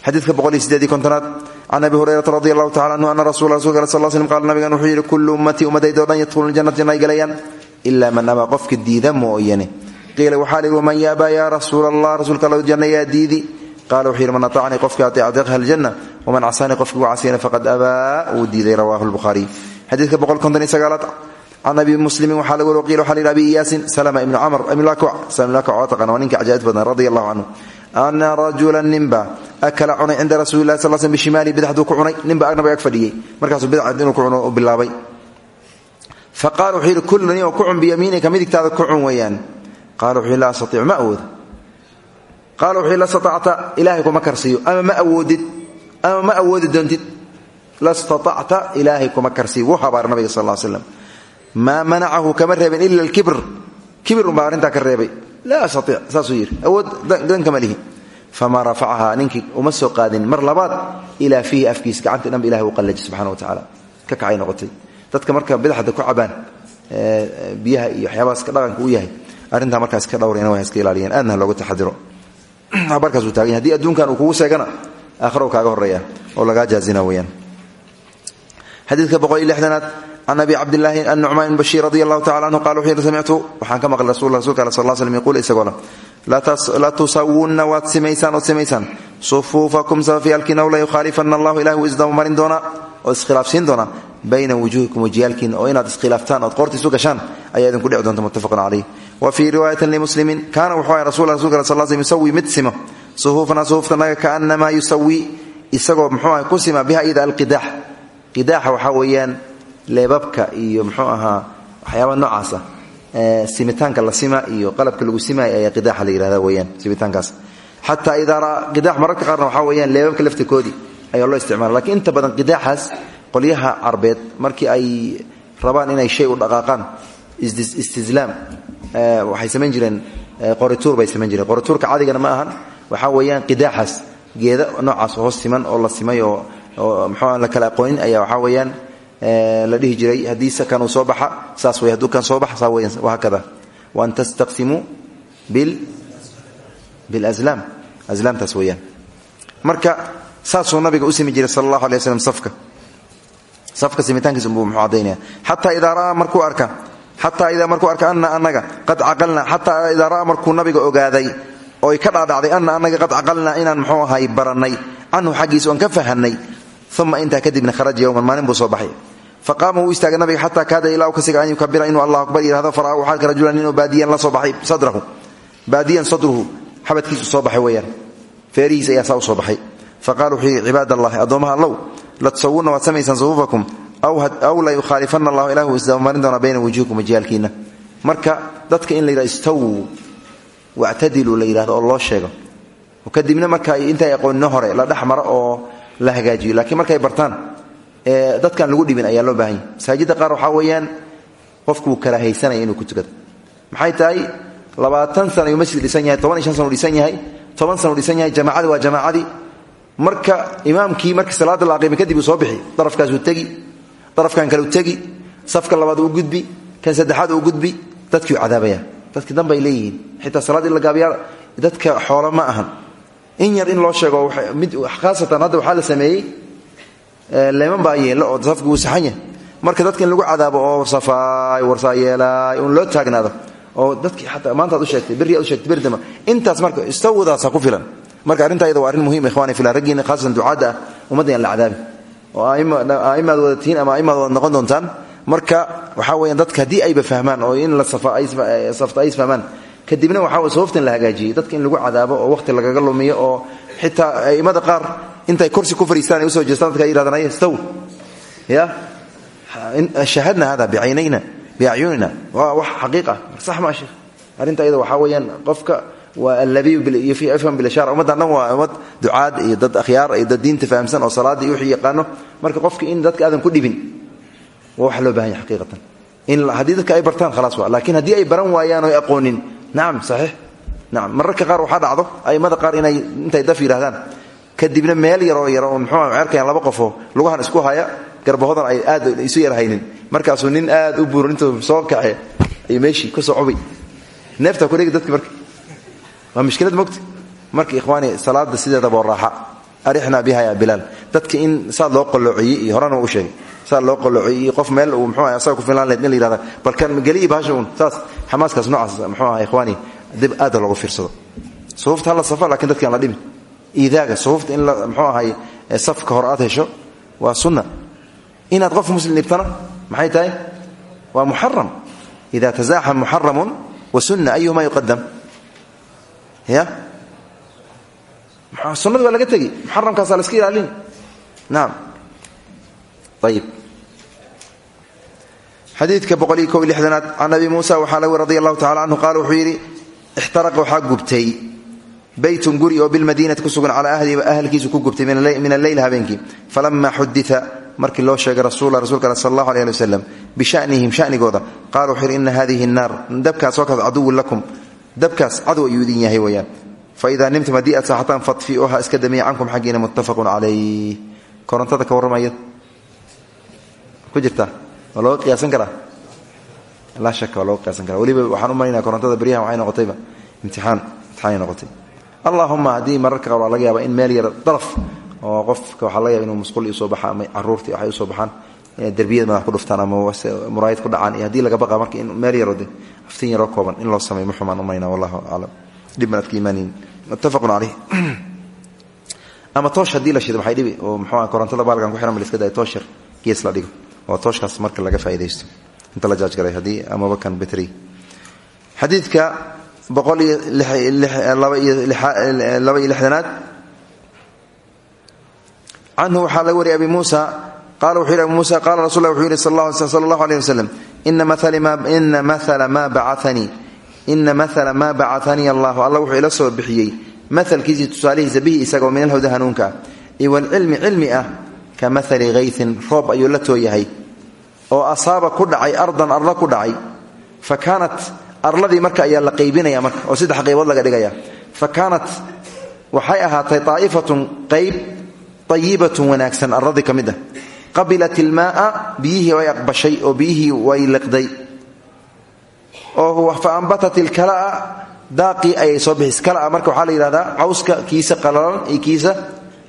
xadiidka boqol iyo sideedii kontonaad can abi hurayrata radi allahu anhu ana rasul rasulka sal l slm qaala nabigan wuxuu yidhi kullu ummatii ummadayda o dhan yadkhuluna janata janna ay galayaan man abaa qofka diida mooyane. Qiila waxaa lihi waman yaabaa yaa rasuul allah rasuulka alla janna diidi? Qala wuxuu yidhi man aطacanii qofkii aطeeca deeqha aljanna waman casaanii qofkii u casiyana faqad abaa wuu diiday rawahu lbukhaariy xadiidka boqol konton iyo can abi muslimin waxaa lagu wari qila waxaa abi iyaasin salama ibnu camr taqana waa ninka cajaa'id badan radia allahu canhu ana rajula ninba akala cunay cinda rasuli lah sal sl bishimaali bidxduu ku cunay. Ninba nabiga ag fadhiyey markaasuu bidcad inuu ku cuno u bilaabay. Faqala wuxuu yidhi kullu nin oo ku cun biyamiinika midigtaada ku cun weeyaan. Qala wuxuu laa astaiicu ma awoodo qaala wuxuu la statacta ilaahay kuma karsiiyo. Ama ma awoodid ama ma awoodi doontid. La statacta ilaahay kuma karsiiyo. Wuu habaar nabiga sal l slam maa manacahu kama reebin ila alkibr. Kibir unbaa arrintaa ka reebay. Laa astaiic saasuu yidhi. Awood dankama lihi. Famaa rafacahaa ninkii uma soo qaadin mar labaad ilaa fiihi afkiis gacantii dhanba ilahay u qallaji subxana wa tacaala ka kacay noqotay. Dadka marka bidaxda ku cabaan biyaha iyo waxyaabahaas ka dhaqanka u yahay arrintaa markaas ka dhowrayna waa iska ilaaliyeen. Aadna looga taxadiro. Barkaasuu tagan yahy haddii adduunkan uu can abi cabdilaahi annucmaan bashiir radi allahu tacala anhu qala wuxuu yidhi samictu waxaan ka maqlay rasul rasulka al sal l slm yaquul isagoo leh la tusawunna waad simaysaan ood simaysaan sufuufakum safafyaalkiina ow la yukhaalifana allahu ilahi wuu isdabamarin doonaa oo iskhilaafsiin doonaa bayna wujuuhikum wajiyaalkiina oo inaad iskhilaaftaan ood qoorta isu gashaan ayaa idinku dhici doonta wa fii riwaayatin limuslimin kaana wuxuu ahay rasul rasulka sal sl yusawi mid simo sufuufana sufuuftanaga yusawi isagoo muxuu ahay sima biha ida alqidaax qidaaxa waxaa weeyaan leebabka iyo muxuu ahaa waxyaaba noocaas ah simitaanka la sima iyo qalabka lagu simaayo ayaa qidaaxa la yihahda weyaan simitaankaas. Xataa idaa qidaax mararka qaarna waxaa weeyaan leebabka laftirkoodii ayaa loo isticmala lakiin inta badan qidaaxaas qolyaha carbeed markii ay rabaan inay shay u dhaqaaqaan istislaam waxay samayn jireen qorituur bay samayn jireen. Qorituurka cadigana ma ahan waxaa weeyaan qidaaxaas geeda noocaas hoos siman oo la simay oo mxuu la kala aqoonin ayaa waxaa weeyaan la dhihi jiray. Haddii sakan uu soo baxa saas wey hadduu kan soo baxa saa weyan wahakada waan tastaqsimuu bilaslaam aslaamtaas weeyaan. Marka saasuu nabiga u simi jiray sal allahu alay waslam safka. Safka simitaankiisa buu muxuu caddaynaya xataa idaa ra'aa markuu arka xataa idaa markuu arka ana anaga qad caqalna xataa idaa ra'aa markuu nabiga ogaaday oy ka dhaadhacday ana anaga qad caqalnaa inaan muxuu ahay barannay canhu xaggiisa oon ka fahanay uma intaa kadibna kharaja yowman maalin buu soo faqaama wuu istaagay nabiga xataa kaada ilaa u ka siga an yukabira inuu allah akbar yihahdo fara'a waxaa arka rajulan inuu baadiyan la soo baxay sadrahu. Baadiyan sadruhu xabadkiisu soo baxay weeyaan. Feerihiis ayaa soo baxay. Faqala wuxuu yidhi cibaad allahi addoommaha allow la tusawunna waad samaysaan sufuufakum aw la yukhaalifana allahu ilah isdabamarin bayna wujuhikum wajiyaalkiina marka dadka in la yidhahdo istawuu wactadiluu la yidhahdo oo loo sheego. Kadibna marka intay aqoonino hore la dhex oo la hagaajiyo laakiin markay bartaan dadkan lagu dhibin ayaa loo baahan yahy masaajidda qaar waxaa weeyaan qofkuu karaahaysanaya inuu ku tukado. Maxay tahay? Labaatan sana ayuu masjid dhisan yahay toban iyo shan u dhisan yahay toban sana u dhisan yahay jamaacadii waa jamaacadii marka imaamkii markii salaada la aqiimay kadib uu soo bixi darafkaasuu tegi darafkan kale u tegi safka labaad uu gudbi kan saddexaad uu gudbi dadkiiu cadaabaya dadki danba ay leeyihiin. Xitaa salaad in la gaabiyaa dadka xoolo ma ahan. In yar in loo sheego mid khaasatan hadda waxaa la sameeyey leeman baa yeello oo safki wuu saxan yahay. Marka dadka lagu cadaabo oo warsafaay warsaayeelaay un loo taagnaado oo dadkii ataa maanta ad u sheegtay berri ad sheegtay berdama intaas marka istawadaasa ku filan. Marka arrinta ayada waa arrin muhiim ikhwani fillah raggiina khaasatan ducaadda ah ummadda oo a'immaad wada tihiin ama a'immaad wada noqon doontaan. Marka waxaa weyaan dadka haddii ayba fahmaan oo in la safta ay isfahmaan kadibna waxaa sababtan la hagaajiyey dadka lagu cadaabo oo waqti lagaga lumiyo oo xitaa a'immada qaar intay kursi ku fadhiistaan ay u soo jeestaan dadka ay yirahdaan ay istaw ya? Shahadna hada bicaynayna biacyunina waa wax xaqiiq ah sax maa sheekh arrinta ayada waxaa weeyaan qofka waa allabiyu yafham bilishara ummaddan dhan waa ummad ducaad iyo dad akhyaar iyo dad diinta fahamsan oo salaada iyo wixii yaqaano. Marka qofka in dadka aadan ku dhibin waa wax loo baahan yahay xaqiiqatan. In haddii dadka ay bartaan khalaas waa. Laakiin haddii ay baran waayaan oo ay aqoonin nacam saxiix. Nacam mararka qaar waxaa dhacdo a'immada qaar inay intay daf yidhahdaan kadibna meel yaroo yaro oo muxuu cerkayaan laba qofoo lugahan isku haya garbahodan ay aad isu yar haynin. Markaasuu nin aad u buuran intuu soo kace ay meeshii ku soo cubay. Neeftaa kudhegi dadki marka waa mushkilad mogta marka ikhwaani salaada sideedaba oo raaxa. Arixnaa biha ya bilaal. Dadka in saad loo qaloociyey iyo horena sheegay saad loo qaloociyey iyo qof meel uu aha asaga ku filaan lahed in balkan geliyi bahasha un saas xamaaskaas noocaas muxuu ikhwaani dib aada loogu fiirsado. Sufuufta hala safa laakiin dadki aan la dhimin iidaaga sufuufta in mxuu ahay safka hor aad hesho waa sunna. Inaad qof muslim dhibtana maxay tahay? Waa muxaram ida tasaaxam muxaramun wa sunna ayuhuma yuqadam ya? Sunadi waa laga tegi muxaramkaasa la iska ilaalin. Naam. Ayib xadiidka boqol iyo kob iyo muusa waxaa laga radi allahu tacala qaala wuxuu yidhi ixtaraqa waxaa gubtay beytun guri oo bilmadiinati ku sugan calaa ahlihi ahalkiisu ku gubtay min alleyl habeenkii falama xudita markii loo sheegay rasuula rasulka sal allahu aleh ali wasalam bishanihim shanigooda qaala wuxuu yidhi ina hadihi nnaar dabkaas oo kaas caduwun lakum dabkaas cadow ayuu idin yahay weeyaan faidaa nimtum haddii aad saaxataan fadfiuha iska damiya cankum xaggiina muttafaqun calayh korontada ka warramaya ku jirta waa looga qiyaasan karaa laa shaka waa looga qiyaasan kara weliba waxaan u malaynaya korontada beryahan waxay noqotayba imtixaan imtixaanay noqotay allahuma haddii mararka qaar waa laga yaaba in meel yar daraf oo qofka waxaa laga yaba inuu musqul ii soo baxa ama caruurtii waxay u soo baxaan derbiyada madax ku dhuftaan ama muraayad ku dhacaan iyo laga baqa marka in meel yaroo de aftin yaroo kooban in loo sameeyo muxumaan u malaynaa wallahu aclam dhib banaad ka imaanayin muttafaqun ama toosh haddii la shido maxay dhibi? Oo muxuu ah korontada baalkan ku xiran ba iska dayo toosh yar la dhigo. Oo tooshkaas marka laga faa'idaysto inta la jaajgaray haddii amaba kan betri lixdanaad. Canhu waxaa laga wariyay abi muusa. Qala wuxuu yidhi abu muusa qala rasul lah wuxuu yidhi sal allahu aleyh wasalam ina maala maa bacanii allahu. Alla wuxuu ila soo bixiyey maalkiisii tusaalihiisa bihi isagoo min alhuda hanuunka. Ah iyo walcilmi cilmi ah ka maali haytin roob ayuu la tooyahay oo asaaba ku dhacay ardan arla ku dhacay. Fa kaanat arladii marka ayaa la qaybinaya marka oo saddex qaybood laga dhigaya fa kaanat waxay ahaatay aa'ifatun qayb ayibatun wanaagsan arladii ka mid ah. Qabilat ilmaaa biyihii way aqbashay oo biyihii way liqday. Oo fa ambatat ilkalaa daaqii ayay soo bixis. Marka waxaa la yidhahdaa cawska kiisa qalalan iyo kiisa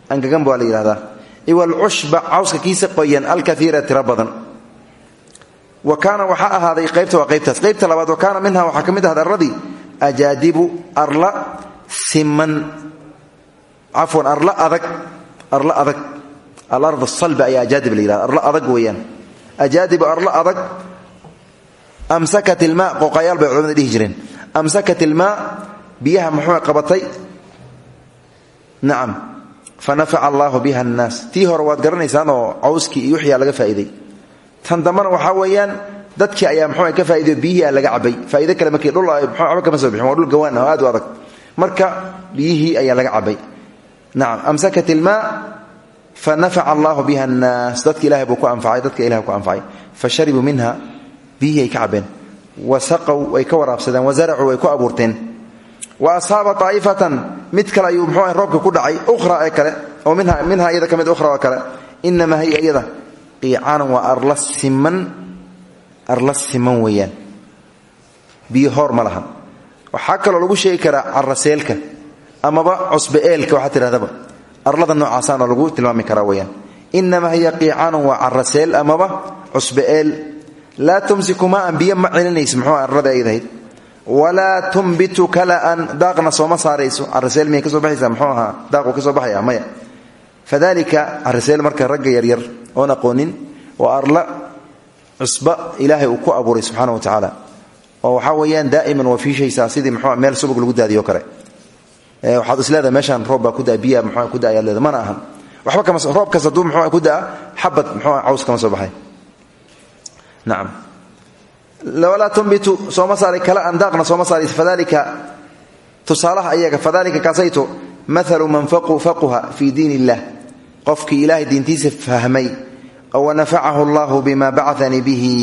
angagan ba waa la yidhahdaa. Iwalcushba cawska kiisa qoyan alkaiira tiro badan wa kaana waxaa ahaaday qaybta waa qaybtaas. Qaybta labaad wa kaana minha waxaa ka mid ahad arladii ajaadibu arla siman cafwan arla adag arla adag. Alard asalbi ayaa ajaadib la yihahda arla adag weeyaan. Ajaadibu arla adag amsakat ilmaa qooqayaal bay culamada dhihi jireen. Amsakat ilmaa biyaha muxuu qabatay? Nacam fa nafaca allaahu biha annaas. Tii hore waad garanaysaan oo cawskii iyo laga faa'iiday tan dambana waxaa weeyaan dadkii ayaa muxuu ka faa'iday biyihii aa laga cabay faa'ido kale markii dhul waxba kama soo bixin dhul gawaan ah aad u marka biyihii ayaa laga cabay nacam amsakat ilmaa fa nafaca allaahu biha annaas. Dadka ilahay buu ku anfacay dadka ilahay ku anfacay. Fa sharibuu minha biyihii ay ka cabeen wa saqow way ka wa ku abuurteen. Wa asaaba aa'ifatan mid kale ayuu muxuu roobka ku dhacay ukhra ee kale. Oo minha iyada ka mid ukhra oo kale. Inamaa hiya iyada qiicaanan waa arla siman arla siman weeyaan. Biyo hoor ma lahan. Waxaa kaloo lagu sheegi karaa caraseelka amaba cusbe-eelka waxaa tidhahdaba. Arlada noocaasaana lagu tilmaami karaa weyaan inamaa hiya qiicaanan waa caraseel amaba cusbe-eel laa tumsiku maaan biyo ma celinaysa muxuu arlada aydahayd walaa tumbitu kalaan daaqna sooma saarayso. Cariseel miyay ka soo baxaysaa? Muxuu ahaa daaquu ka baxaya maya. Fadalika cariseel marka ragga yaryar oon aqoonin waa arla cusba ilaahay uu ku abuuray subxaana wa tacaala. Oo waxaa weeyaan daa'iman waa fiishaysaa sidii mxuu meel subag lagu daadiyo kale. Waxaad is leedahay meeshaan roob baa ku daa biya mxuu ku da ayaad mana ahan waxba kama roob kas hadduu mxuu ku daa xabad mxuu caws kama soo baxay. Nacam walaa tumbitu sooma kala an daaqna sooma saaraysa fadalika tusaalaha ayaga fadalika kaasayto maalu man faquha fii diin illah qofkii ilaahay diintiisa fahmay wanafacahu allahu bima bacanii bihi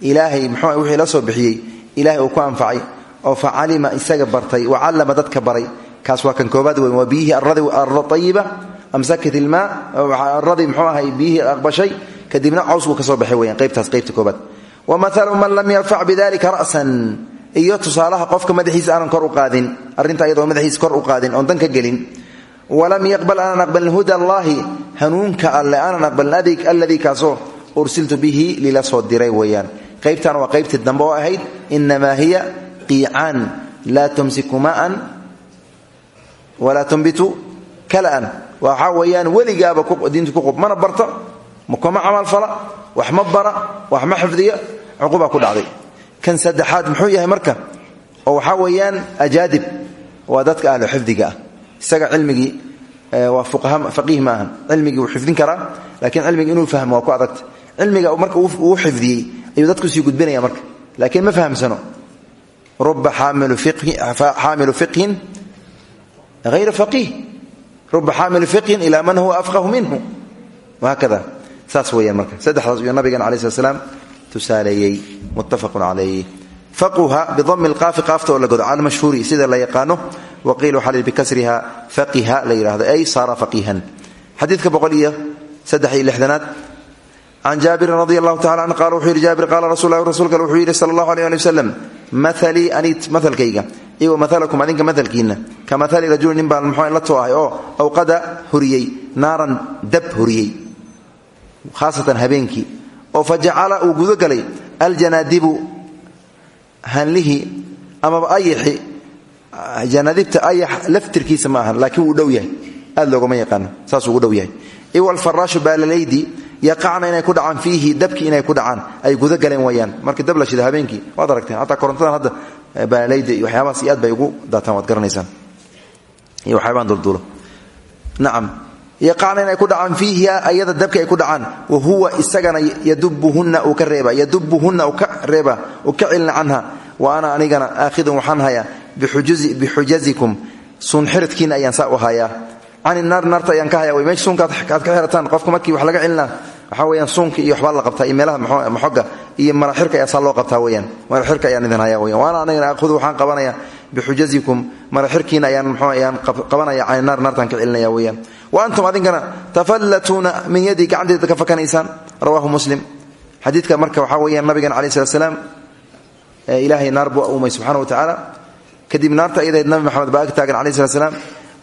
ilaahay mxuu wixii la soo bixiyey ilahay uu ku anfacay oo fa calima isaga bartay wa callama dadka baray kaas waa kan koobaad weyn waa biyihii arda ayiba amsakat ilmaa aradii mxuu ahay biyihii aqbashay kadibna cawsbuu ka soo baxay weyaan qaybtaas qaybta koobaad wamahalu man lam yarfac bidalika ra'san iyo tusaalaha qofka madaxiisa aanan kor u qaadin arrinta iyadoo madaxiisa kor u qaadin hanuunka alle aanan aqbalin alladii kaasoo ursiltu bihi lila soo diray weeyaan. Qaybtan waa qaybtii dambe oo ahayd inamaa hiya qiicaan laa tumsiku maan walaa tumbitu kalaan. Waxaa weeyaan weligaaba diinta ku qub mana barta makuma camalfala wax ma bara wax ma xifdiya cuqubaa ku dhacday. Kan saddexaad muxuu yahay marka? Oo waxaa weeyaan ajaadib waa dadka ahlu xifdiga ah. Isaga cilmigii waa faqiih ma ahan. Cilmigii wuu xifdin karaa laakiin cilmigi inuu fahmo waa ku adagta cilmiga marka uu xifdiyey ayuu dadku sii gudbinaya marka. Laakiin ma fahamsano. Ruba xaamilu fiqhin hayra faqiih. Ruba xaamilu fiqhin ilaa man huwa afqahu minhu. Wahaakada saas weyaan marka. Saddexdaas iyuu nabigan alai slat slaam tusaaleeyey. Muttafaqun calayh faquha bidami lqaafi qaafta oo la godo cala mashhuuri sida la yaqaano waqiila waxaa bikasriha faqiha la yidhahdo ay saara faqiihan. Xadiidka boqol iyo saddex iyo lixdanaad can jaabirin radi allahu tacala an qala wuxuu yidhi jaabir qaala rasul lah rasuulka wuxuu yidhi sala allahu aleh ali wasalam maalii anit maalkayga iyo wamalakum adinka maalkiinna ka maali rajuli nin baan muxuu la too ahay oo awqada huriyey naaran dab huriyey khaasatan habeenkii. Oo fa jacala uu gudagalay aljanaadibu hanlihii amaba ayaxi janaadibta ayax laftirkiisa ma ahan laakiin wuu dhow yahay. Aad loogama yaqaano saasuu ugu dhow yahay. Iwalfaraashu baalalaydi yaqacna inay ku dhacaan fiihi dabki inay ku dhacaan ay guda galeen wayaan. Marka dab la shida habeenkii waad aragteen hataa korontadan hadda baalalayda iyo waxyaabahaas aad bay ugu daataan waad garanaysaan. Iyo waxyaabaan dulduulo. Nacam yaqacna inay ku dhacaan fiihi ayada dabki ay ku dhacaan. Wa huwa isagana yadubuhunna uu ka yadubuhunna uu ka reeba uu ka celina wa ana anigana aakhidun waxaan hayaa bixujazikum. Suunxiridkiina ayaan saa u hayaa. Can naar naarta ayaan ka haya w meesha suunka aad ka xirataan qofka markii wax laga celinaa. Waxaa weyaan suunka iyo waxbaa la qabtaa iyo maxoga iyo maraxirka ayaa loo qabtaa weyaan maraxirka ayaan idin haya weyan waana anigana aahudu waxaan qabanaya bixujazikum. Maraxirkiina ayaan mxuu ayaan qabanaya can naar naartaan ka celinaya weyaan wa antum adinkana tafallatuuna min yadii gacanteeda ka fakanaysaan. Rawahu muslim. Xadiidka marka waxaa weyaan nabigan alai slat slaam ilaahay naar buu uumay subxana wa tacaala kadib naarta ayadahayd nabi maxamed baa ag taagan alai slat slaam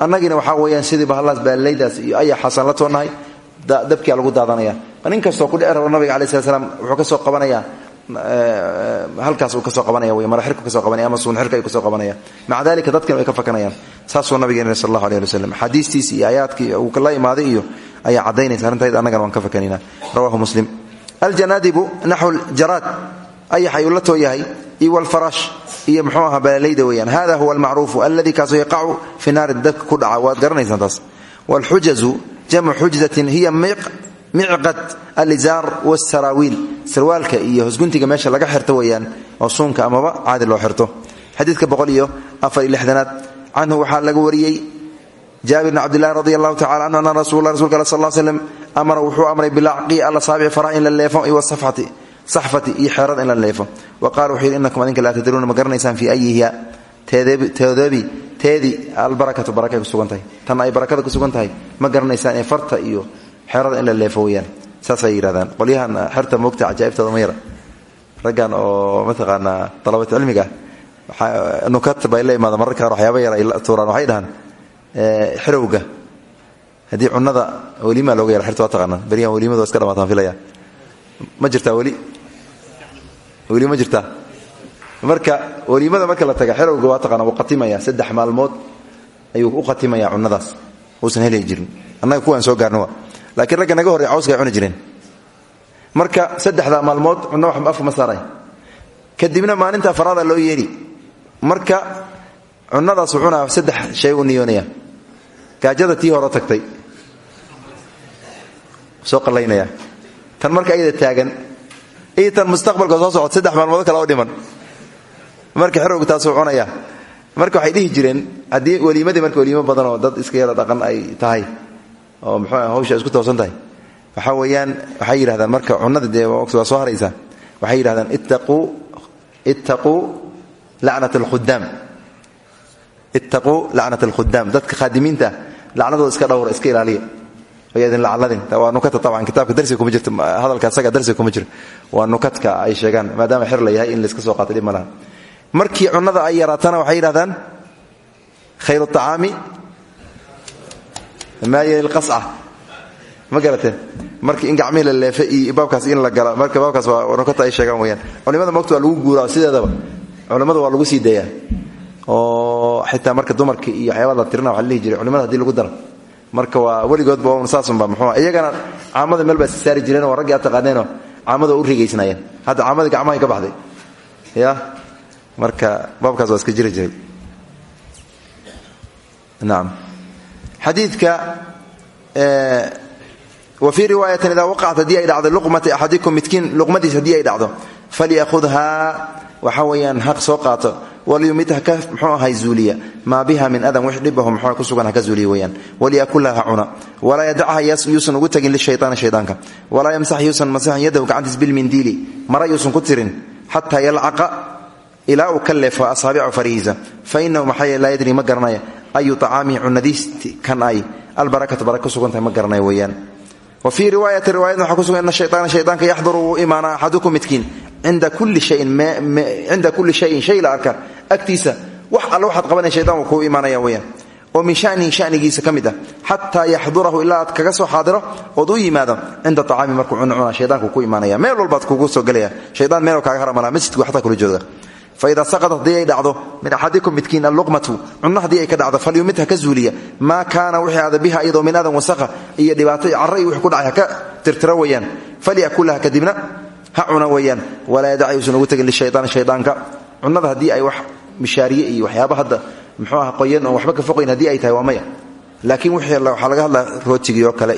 annagina waxaa weyaan sidii bahallaas baalaydaas iyo ayaxaasaan la toonahay. Dabkia lagu daadanaya nin kastoo ku dhici rabo nabiga alai slat ka soo qabanayaa halkaas uu ka soo qabanaya wey maraxirku ka soo qabanaya ama suunxirka ayuu ka soo qabanaya. Maca dalika dadkina way ka fakanayaan. Saasuu nabigeena sal allahu aleh ali wasalam axaadiistiisi iyo aayaadkii uu la imaaday iyo ayaa caddaynaysa. Arrintayd annagana waan ka fakanayna rawahu muslim. Aljanaadibu naxwu jaraad. Ayax ayuu la too yahay iyo walfaraash iyo mxuu ahaa balalayda weyaan hada huwa almacruufu alladii kaasoo yaqacu fi naari dabka ku dhaca. Waad garanaysaan taas. Wاlxujazu jamcu xujzatin hiya micqad alizaar wاsaraawiil sarwaalka iyo hosguntiga meesha laga xirto weyaan oo suunka amaba caadi loo xirto. Xadiidka boqol iyo afar iyo lixdanaad canhu waxaa laga wariyey jaabir bn cabdilahi radi allahu tacala anhu ana rasul rasulka sal l slm amara wuxuu amray bilacqi alasaabici faraha in la leefo iyo wasafxati saxfati iyo xeerada in la leefo. Wa qala wuxuu yidhi adinka laa tadruuna ma garanaysaan fii ayiha teedebi teedii albarakatu barakay kusugan tahay. Tan ay barakada kusugan tahay farta iyo xeerada in la leefo saasay yidhahdaan qolyahan xerta moogta cajaa'ibtooda ma yara. Oo mataqaanaa dalabat cilmiga nukat bay la imaada mararka qaar waxyaaba yar ay tuuraan waxay dhahaan xirowga haddii cunada welimaa looga yara xirta waa taqaanaan beryahan welimadu waa iska dhamaataan filaya ma jirtaa weli? Weli ma jirtaa? Marka weliimada marka la taga xerowga waa taqaana wuu saddex maalmood ayuu u qatimaya cunadaas uusan heli jirin. Annaga kuwaan soo gaarna laakiin ragga naga horey cawska ay cuni jireen. Marka saddexdaa maalmood cunno wax afka ma saaray kadibna maalinta afaraada loo yeedhi marka cunadaas cunaa saddex shay u niyoonaya gaajada tii hore tagtay. Soo qalaynaya. Tan marka iyada taagan. Iyo tan mustaqbalka soo socod saddex maalmood kale oo dhiman. Marka xerowga taasuu cunaya marka waxay dhihi jireen haddii weliimadii marka weliimo badan oo dad iska yara dhaqan ay tahay oo muxuu hawsha isku toosan tahay. Waxaa weeyaan waxay yidhahdaan marka cunnada dee waa soo haraysaa. Waxay yidhahdaan ittaquu lacnat alkhudaam dadka khaadimiinta lacnadooda iska dhowra iska ilaaliya. Idin lacladin waa nukata taban kitaabka darsiga kuma jirto. Hadalka asaga darsiga kuma jiro. Waa nukadka ay sheegaan maadaama xer la yahay in layska soo qaata dhib markii cunnada ay yaraatana waxay yidhahdaan khayru acaami ma garateen markii in gacmihii la leefe iyo baabkaas in la gala marka baabkaas waa nukata ay sheegaan weyaan culimada mogta waa lagu guuraa sideedaba. Culimmada waa lagu sii dayaa oo xitaa marka dumarka iyo waxyaaba la tirina la jiray culimada haddii lagu daro. Marka waa weligoodba saasunba mxuu iyagana caamada meel baa jireen oo aad taqaaneenoo caamada u rigaysnaayeen hadda caamadii gacmahay ka baxday. Ya? Marka baabkaas waa iska jiri jiray. Naam xadiidka wa fii riwaayatin idaa waqacat haddii ay dhacdo luqmata axadikum midkiin luqmadiis haddii ay dhacdo falyahudhaa waxa weeyaan haq soo qaato walyumid haka mxuu ahay zuuliya maa biha min adan wix dhibahu mxuu ku sugan haka zuuliya weyaan walyakulaha ha cuna walaa yadacha yuusan ugu tagin lishayaani shaydaanka walaa yamsax yuusan masixan yadahu gacantiis bilmindiili mara yuusan ku tirin xataa yalcaqa ilaa uu ka ma garanaya ayu acaamihi cunadiisti kan ay albarakatu baraka kusugantahay ma garanaya weyaan wa fii riwaayati riwaayadna waxaa kusugan ina shayaana shaydaanka yaxduru wuu imaana axadukum midkiin. Cinda kulli shayin shay la arka agtiisa wax alle waxaad qabanaya shaydan wuu kuu imaanaya weyaan oo min shanihi shanigiisa ka mid ah. Xataa yaxdurahu ilaa aad kaga soo xaadiro ood u yimaado cinda acaami markuu cuna cuna shaydaanku ku imaanaya meel walbaad kugu soo gelaya shaydaan meel kaaga haramala masjidku xataa kula jooga faida saqadat haddii ay dhacdo min axadikum midkiin alluqmatu cunno haddii ay ka dhacdo falyumid ha ka zuuliya maa kaana wixii aada biha iyadoo min adan wasakha iyo dhibaato iyo carra iyo wix ku dhacay ha ka tirtiro weeyaan falyakulaha kadibna ha cuna weeyaan walaa yadac yuusan ugu tegin lishaydaani shaydaanka cunnada haddii ay wax mishaariye iyo waxyaaba hadda muxuu aha qoyan oon waxba ka foqayn haddii ay tahay waa maya laakiin waxaa laga hadlaa rootigii oo kale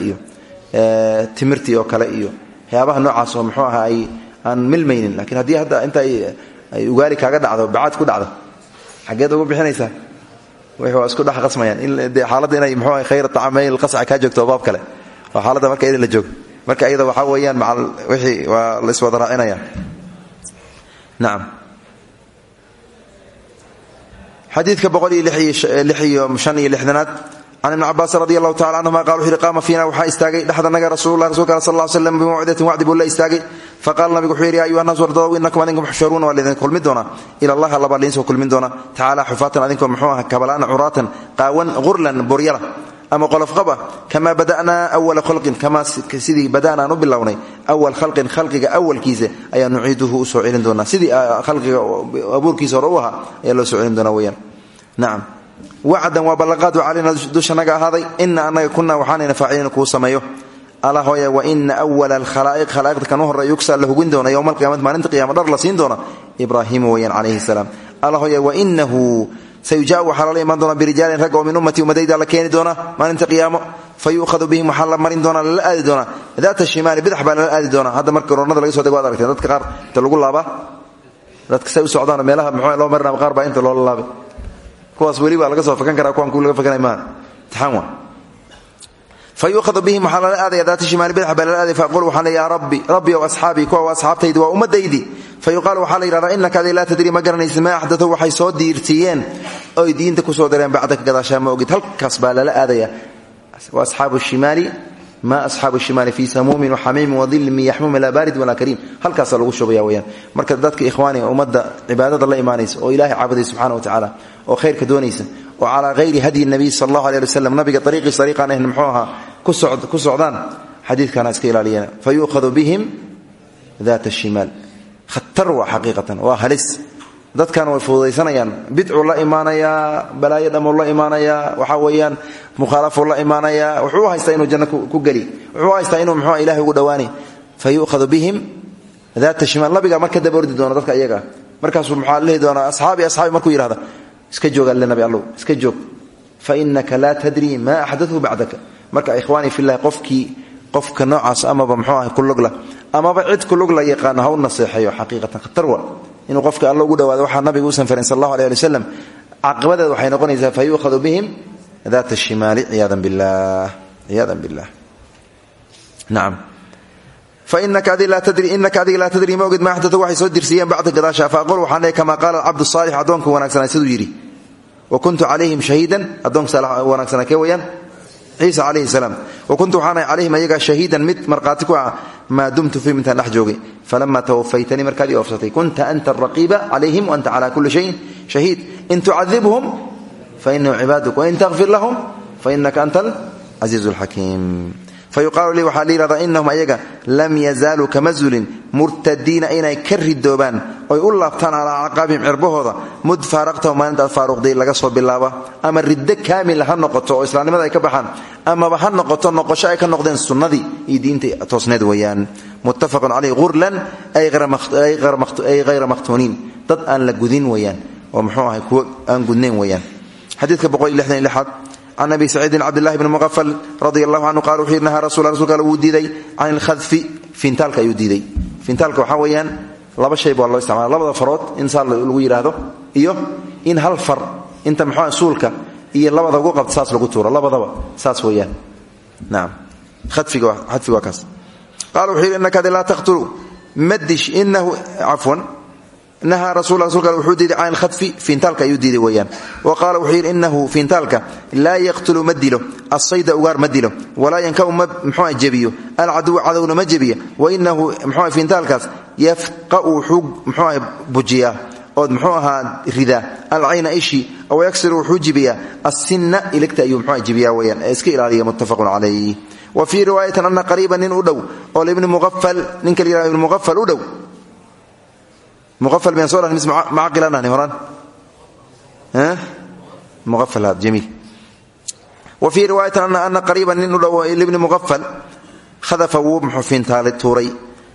ugaali kaaga dhacdo bacaad ku dhacdo. Xaggeed ugu bixinaysaa waa isku dhex qasmayaan. Xaaladda inay muxuu aha khayr tacamayn qasca kaa joogto baab kale. Waa xaaladda marka idin la joogo. Marka iyada waxaa weeyaan macal wixii waa la iswada raacinaya nacam xadiidka boqol iyo lix iyo shan iyo lixdanaad. Can ibni cabaas radi allahu tacala canhuma qala wuxu yhi qaama fiina waxaa istaagay dhexdanaga rasuullah rasulka sal ll slam bimawcidatin wacdi buu faqala nabigu wuxuu yidhi ya ayuha naas wardadow inakum adinkum xusharuuna waa kulmin doonaa. Ila allah alla baa laidinsoo kulmin doona tacaala xufaatan adinkoo muxuu aha kabala'ana curaatan qaawan gurlan buryala ama qolofqaba kamaa bada'naa awala khalqin kamaa sidii bada'naan u bilownay khalqin khalqiga awalkiisa ayaa nuciiduhu u soo celin doonaa. Sidii khalqiga abuurkiisa hore u ahaa ayaa loo soo celin doonaa weyaan nacam wacdan waa ballanqaadu calayna dushanaga ahaaday. Ina annaga kunaa waxaanayna alla hooya wa ina awala alkhalaa'iq khalaa'iqda kan u horreeya yugsaa la hugin doona yowma alqiyamati maalinta qiyama dhar la siin doona. Ibraahiimu weyaan calayhi salaam. Alla hooya wainahu sayujaau waxaa lala imaan doona birijaalin rag oo min ummati ummadayda la keeni doona maalinta qiyaamo. Fa yuukhadu bihim waxaa la marin doona lala aadi doona. Daata shimaali bidax baa lala aadi doona. Hadda marka koronada laga so dego ad aragteen dadka qaar inta lagu laabaa dadka say u socdaan meelaha muxuu loo marinaa qaar baa inta loola laabay kuwaas weli baa laga soo fakan karaa kuwan kuwi laga fakanay maaha. Imtixaan waa fa yuukhadu bihim waxaa lala aadaya daata shimaali bidax baa lala aadaya faaqul waxaan leeya yaa rabbi rabbi ow asxaabii kuwa asxaabtaydi waa ummaddaydii fa yuqaalu waxaa la yidhahdaa innaka adi laa tadrii ma garanaysa maa axdatow waxay soo diirtiyeen oy diinta ku soo dareen bacdaka gadaashaa ma ogid halkaas baa lala aadaya wa asxaabu shimaali ma asxaabu shimaali fii samuumin waxamiimin wadilin min yaxmuum laa baarid walaa kariim halkaasaa lagu shubaya weyaan marka dadka ikhwaaniga ummadda cibaadada la imaanaysa oo ilaahay caabuday subxana wa tacaala oo khayrka doonaysa. Oo calaa hayri hadyi nabiy sal allahu aleh ali wasalam nabiga ariiqiis ariiqaan ahn muxuu ku socdaan. Xadiidkana iska ilaaliyeen. Fa yuukhadu bihim daata shimaal. Khatar waa xaqiiqatan waa halis. Dadkan way fududaysanayaan. Bidcuu la imaanayaa balaayo dhamuu la imaanayaa waxaa weeyaan mukhaalafuu la imaanayaa wuxuu haystaa inuu janno ku geli. Wuxuu haystaa inuu muxuu ilahay ugu dhowaani fa yu'khadu bihim daata shimaal. Nabiga marka daba doona dadka iyaga. Markaasuu maxaa lehi doonaa asxaabi markuu yidhahda iska jooga le nabi allow iska joog. Fa inaka laa tadrii maa axdathu bacdaka marka ikhwaanii fillahi qofkii qofka noocaas amaba muxuu ahay kulugla amaba cid kulugla yaqaano ha u naseexeeyo xaqiiqatan khatar wa. Inuu qofka alla ugu dhawaado waxaa nabiga uusan farin sal allahu aleh ali wasalam caqibadeed waxay noqonaysaa fa yuukhadu bihim daata shimaali ciyaadan bilah ciyaadan billah. Nacam fainaka adiga laa tadri ma ogid ma axdatu waxay soo dirsiyeen bacda gadaasha fa aqul waxaan leey kama qaala alcabdu saalix addoonka wanaagsanaa siduu yidhi wa kuntu calayhim shahiidan addoonka wanaagsanaa kee weyaan ciisa calayhi salaam wa kuntu waxaanahay calayhim ayaga shahiidan mid markhaati ku ah maa dumtu fiihim intaan dhex joogay falama tawafaytanii markaad ii oofsatay kunta anta araqiiba kulli shayin shahiid in tucadibhum fainahum cibaaduk wain takfir lahum fainaka anta alcasiizu alxakiim fayuqaalu lii waxaa la yihahdaa inahum ayaga lam yazaaluu kama zulin murtadiina inay ka ridoobaan oy u laabtaan calaa acqaabihim cirbahooda mud faaraqtahu maalintaad faaruqday laga soo bilaaba ama riddo kaamila ha noqoto oo islaamnimada ay ka baxaan amaba ha noqoto noqosho ay ka noqdeen sunnadii iyo diinta toosneed weeyaan muttafaqun caleyh hurlan ay hayra makhtuuniin dad aan la gudin weeyaan oo muxuu ahay kuwo aan gudnayn weeyaan xadiidka boqoliyolixdanlixaad can abi saciidin cabdillahi bni muqafal radi allahu canhu qala wuxuu yidhi nahaa rasul rasulka alle wuu diiday can ilkhadfi fiintaalka ayuu diiday fiintaalka waxaa weeyaan laba shay baa loo isticmala labada farood in saa lagu yidhaahdo iyo in hal far inta muxua suulka iyo labada ugu qabta saas lagu tuuro labadaba saas weeyaan naam adfiga waa kaas qala wuxuu yidhi nahaa rasul rasulka ale wuxuu diiday can ilkhadfi fiintaalka ayuu diiday weeyaan wa qaala wuxuu yidhi inahu fiintaalka laa yaqtulu ma dilo asayda ugaar ma dilo walaa yankau ma mxua jebiyo alcaduwa cadowna ma jebiya wa inahu mxua fiintaalkaas yafqa'u wuxuu mxuaha bujiyaa ood muxuu ahaa ridaa alcayna ishi aw yaksiru wuxuu jibiyaa assinna iligta ayuu mxua jibiyaa weyaan ee iska ilaaliya muttafaqun calayh wa fii riwaayatin ana qariiban nin u dhow oo libni muqafal ninka la yihahdo ibni muqafal u dhow muqafal baan soo dhahn mis macaqilaan dhahni horaan muqafal had jamiil wa fii riwaayatin ana qariiban nin u dhow libni muqafal khadafa wuu muxuu fiintaali tuuray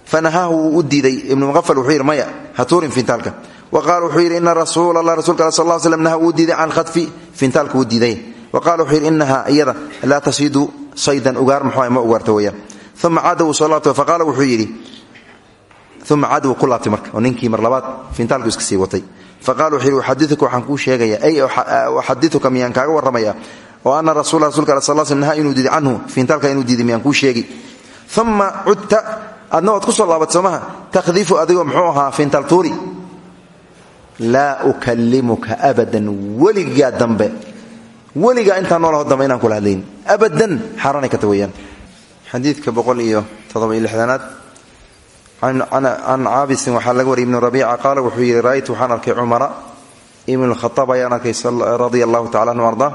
fanahaahu wuu u diiday ibnu muqafal wuxuu yidhi maya ha tuurin fiintaalka wa qaala wuxuu yidhi ina rasuula allah rasulka al sal l slam naha wuu diiday can khadfi fiintaalka wuu diiday wa qaala wuxuu yidhi inaha iyada laa tasiidu saydan ugaar muxuu ma ugaarta weeyaan uma caada wuu soo laabtay faqaala wuxuu yidhi uma caada wuu ku laabtay marka oo ninkii mar labaad fiintaalku iska sii watay faqala wuxuu yidhi uxadiuka waxaan kuu sheegaya ay uxadiuka miyaan kaaga warramaya oo ana rasula rasulka al sal sl naha inuu diiday canhu fiintaalka inuu diiday miyaan kuu sheegi uma cudta adna waad ku soo laabat soomaha takhdifu adigoo muxuu ahaa fiintaal tuuri laa ukalimuka abadan weligaa dambe weligaa intaa noolaho dambe inaan kula hadlayn abadan xaaraanay ka ta can caabisin waxaa laga wariyay ibnu rabiica qaala wuxuu yidhi ra'aytu waxaan arkay cumara ibnu khaaab ayaan arkay radia allahu tacala anhu ardaa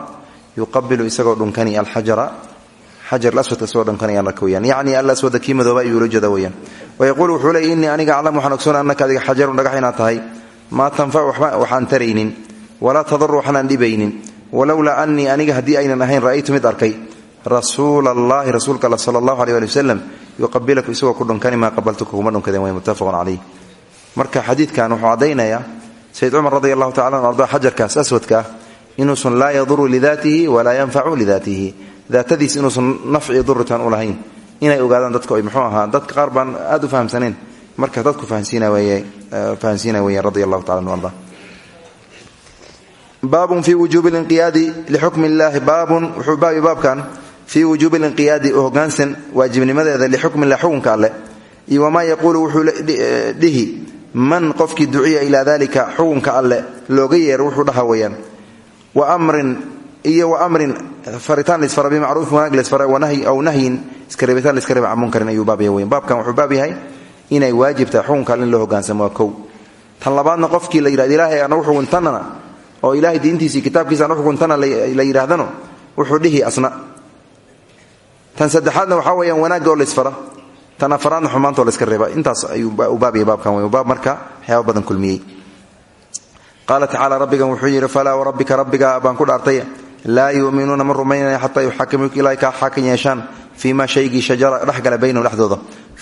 yuqabilu isagoo dhunkani alxajara xajar aswadka isagoo dhunkanay aan arka weyaan yacni alaswada kii madooba ayuu ula jeeda weyaan wayaquulu wuxuu leey innii aniga aclam waxaan ogsoona annaka adiga xajarun dhagax inaad tahay. Maa tanfacu waxaan taraynin. Walaa tadaru waxaanaan dhibaynin. Walowlaa anii aniga haddii aynan ahayn ra'aytu mid arkay rasuula allahi rasuulka yuqabilaku isagoo ku dhunkani maa qabaltuka kuma dhunkadeen way muttafaqun calayh. Marka xadiidkan wuxuu caddaynayaa sayid cumar radi allahu tacala an arda xajarkaas aswadka ah inuusan laa yaduru lidaatihi walaa yanfacu lidaatihi. Daatadiis inuusan nafci duritaan u lahayn. Inay ogaadaan dadka muxuu ahaa dadka qaar baan aad u fahamsaneen marka dadku fahansiina weeyaan radi allahu tacala anu arda. Baabun fii wujuubi linqiyaadi lixukmi illaahi baabun wuxuu baabi baabkan fii wujuubi linqiyaadi u hogaansan waajibnimadeeda lixukmi illah xukunka alleh iyo wamaa yaquulu wuxuu dhihi man qofkii duciya ilaa dalika xukunka alleh looga yeero wuxuu dhaha wa amrin iyo wa amrin faritaan laisfara bimacruufin wanaag wanahyi aw nahyin iska reebitaan laiska reeba can munkarin ayuu baab yahay weyan baabkan wuxuu baab yahay inay waajib tahay xukunka alle in loo hogaansamo waa kow. Tan la yidhahdo ilaahay aan u xukuntanana oo ilaahay diintiisii kitaabkiisa aan u xukuntana la yidhaahdano wuxuu dhihi asna tan saddexaadna waxaa weeyaan wanaagga oo laisfara tan afaraadna xumaanta oo laiska reeba. Intaas ayuu u baab yahay baabkan wey baab marka waxyaaba badan kulmiyey. Qaala tacaala rabbigan wuxuu yidhi falaa warabbika rabbiga baan ku dhaartay. Laa yuuminuuna ma rumaynaya xataa yuxakimuuka ilaa kaa xaakin yeeshaan. Shajara dhexgala baynahum dhexdooda.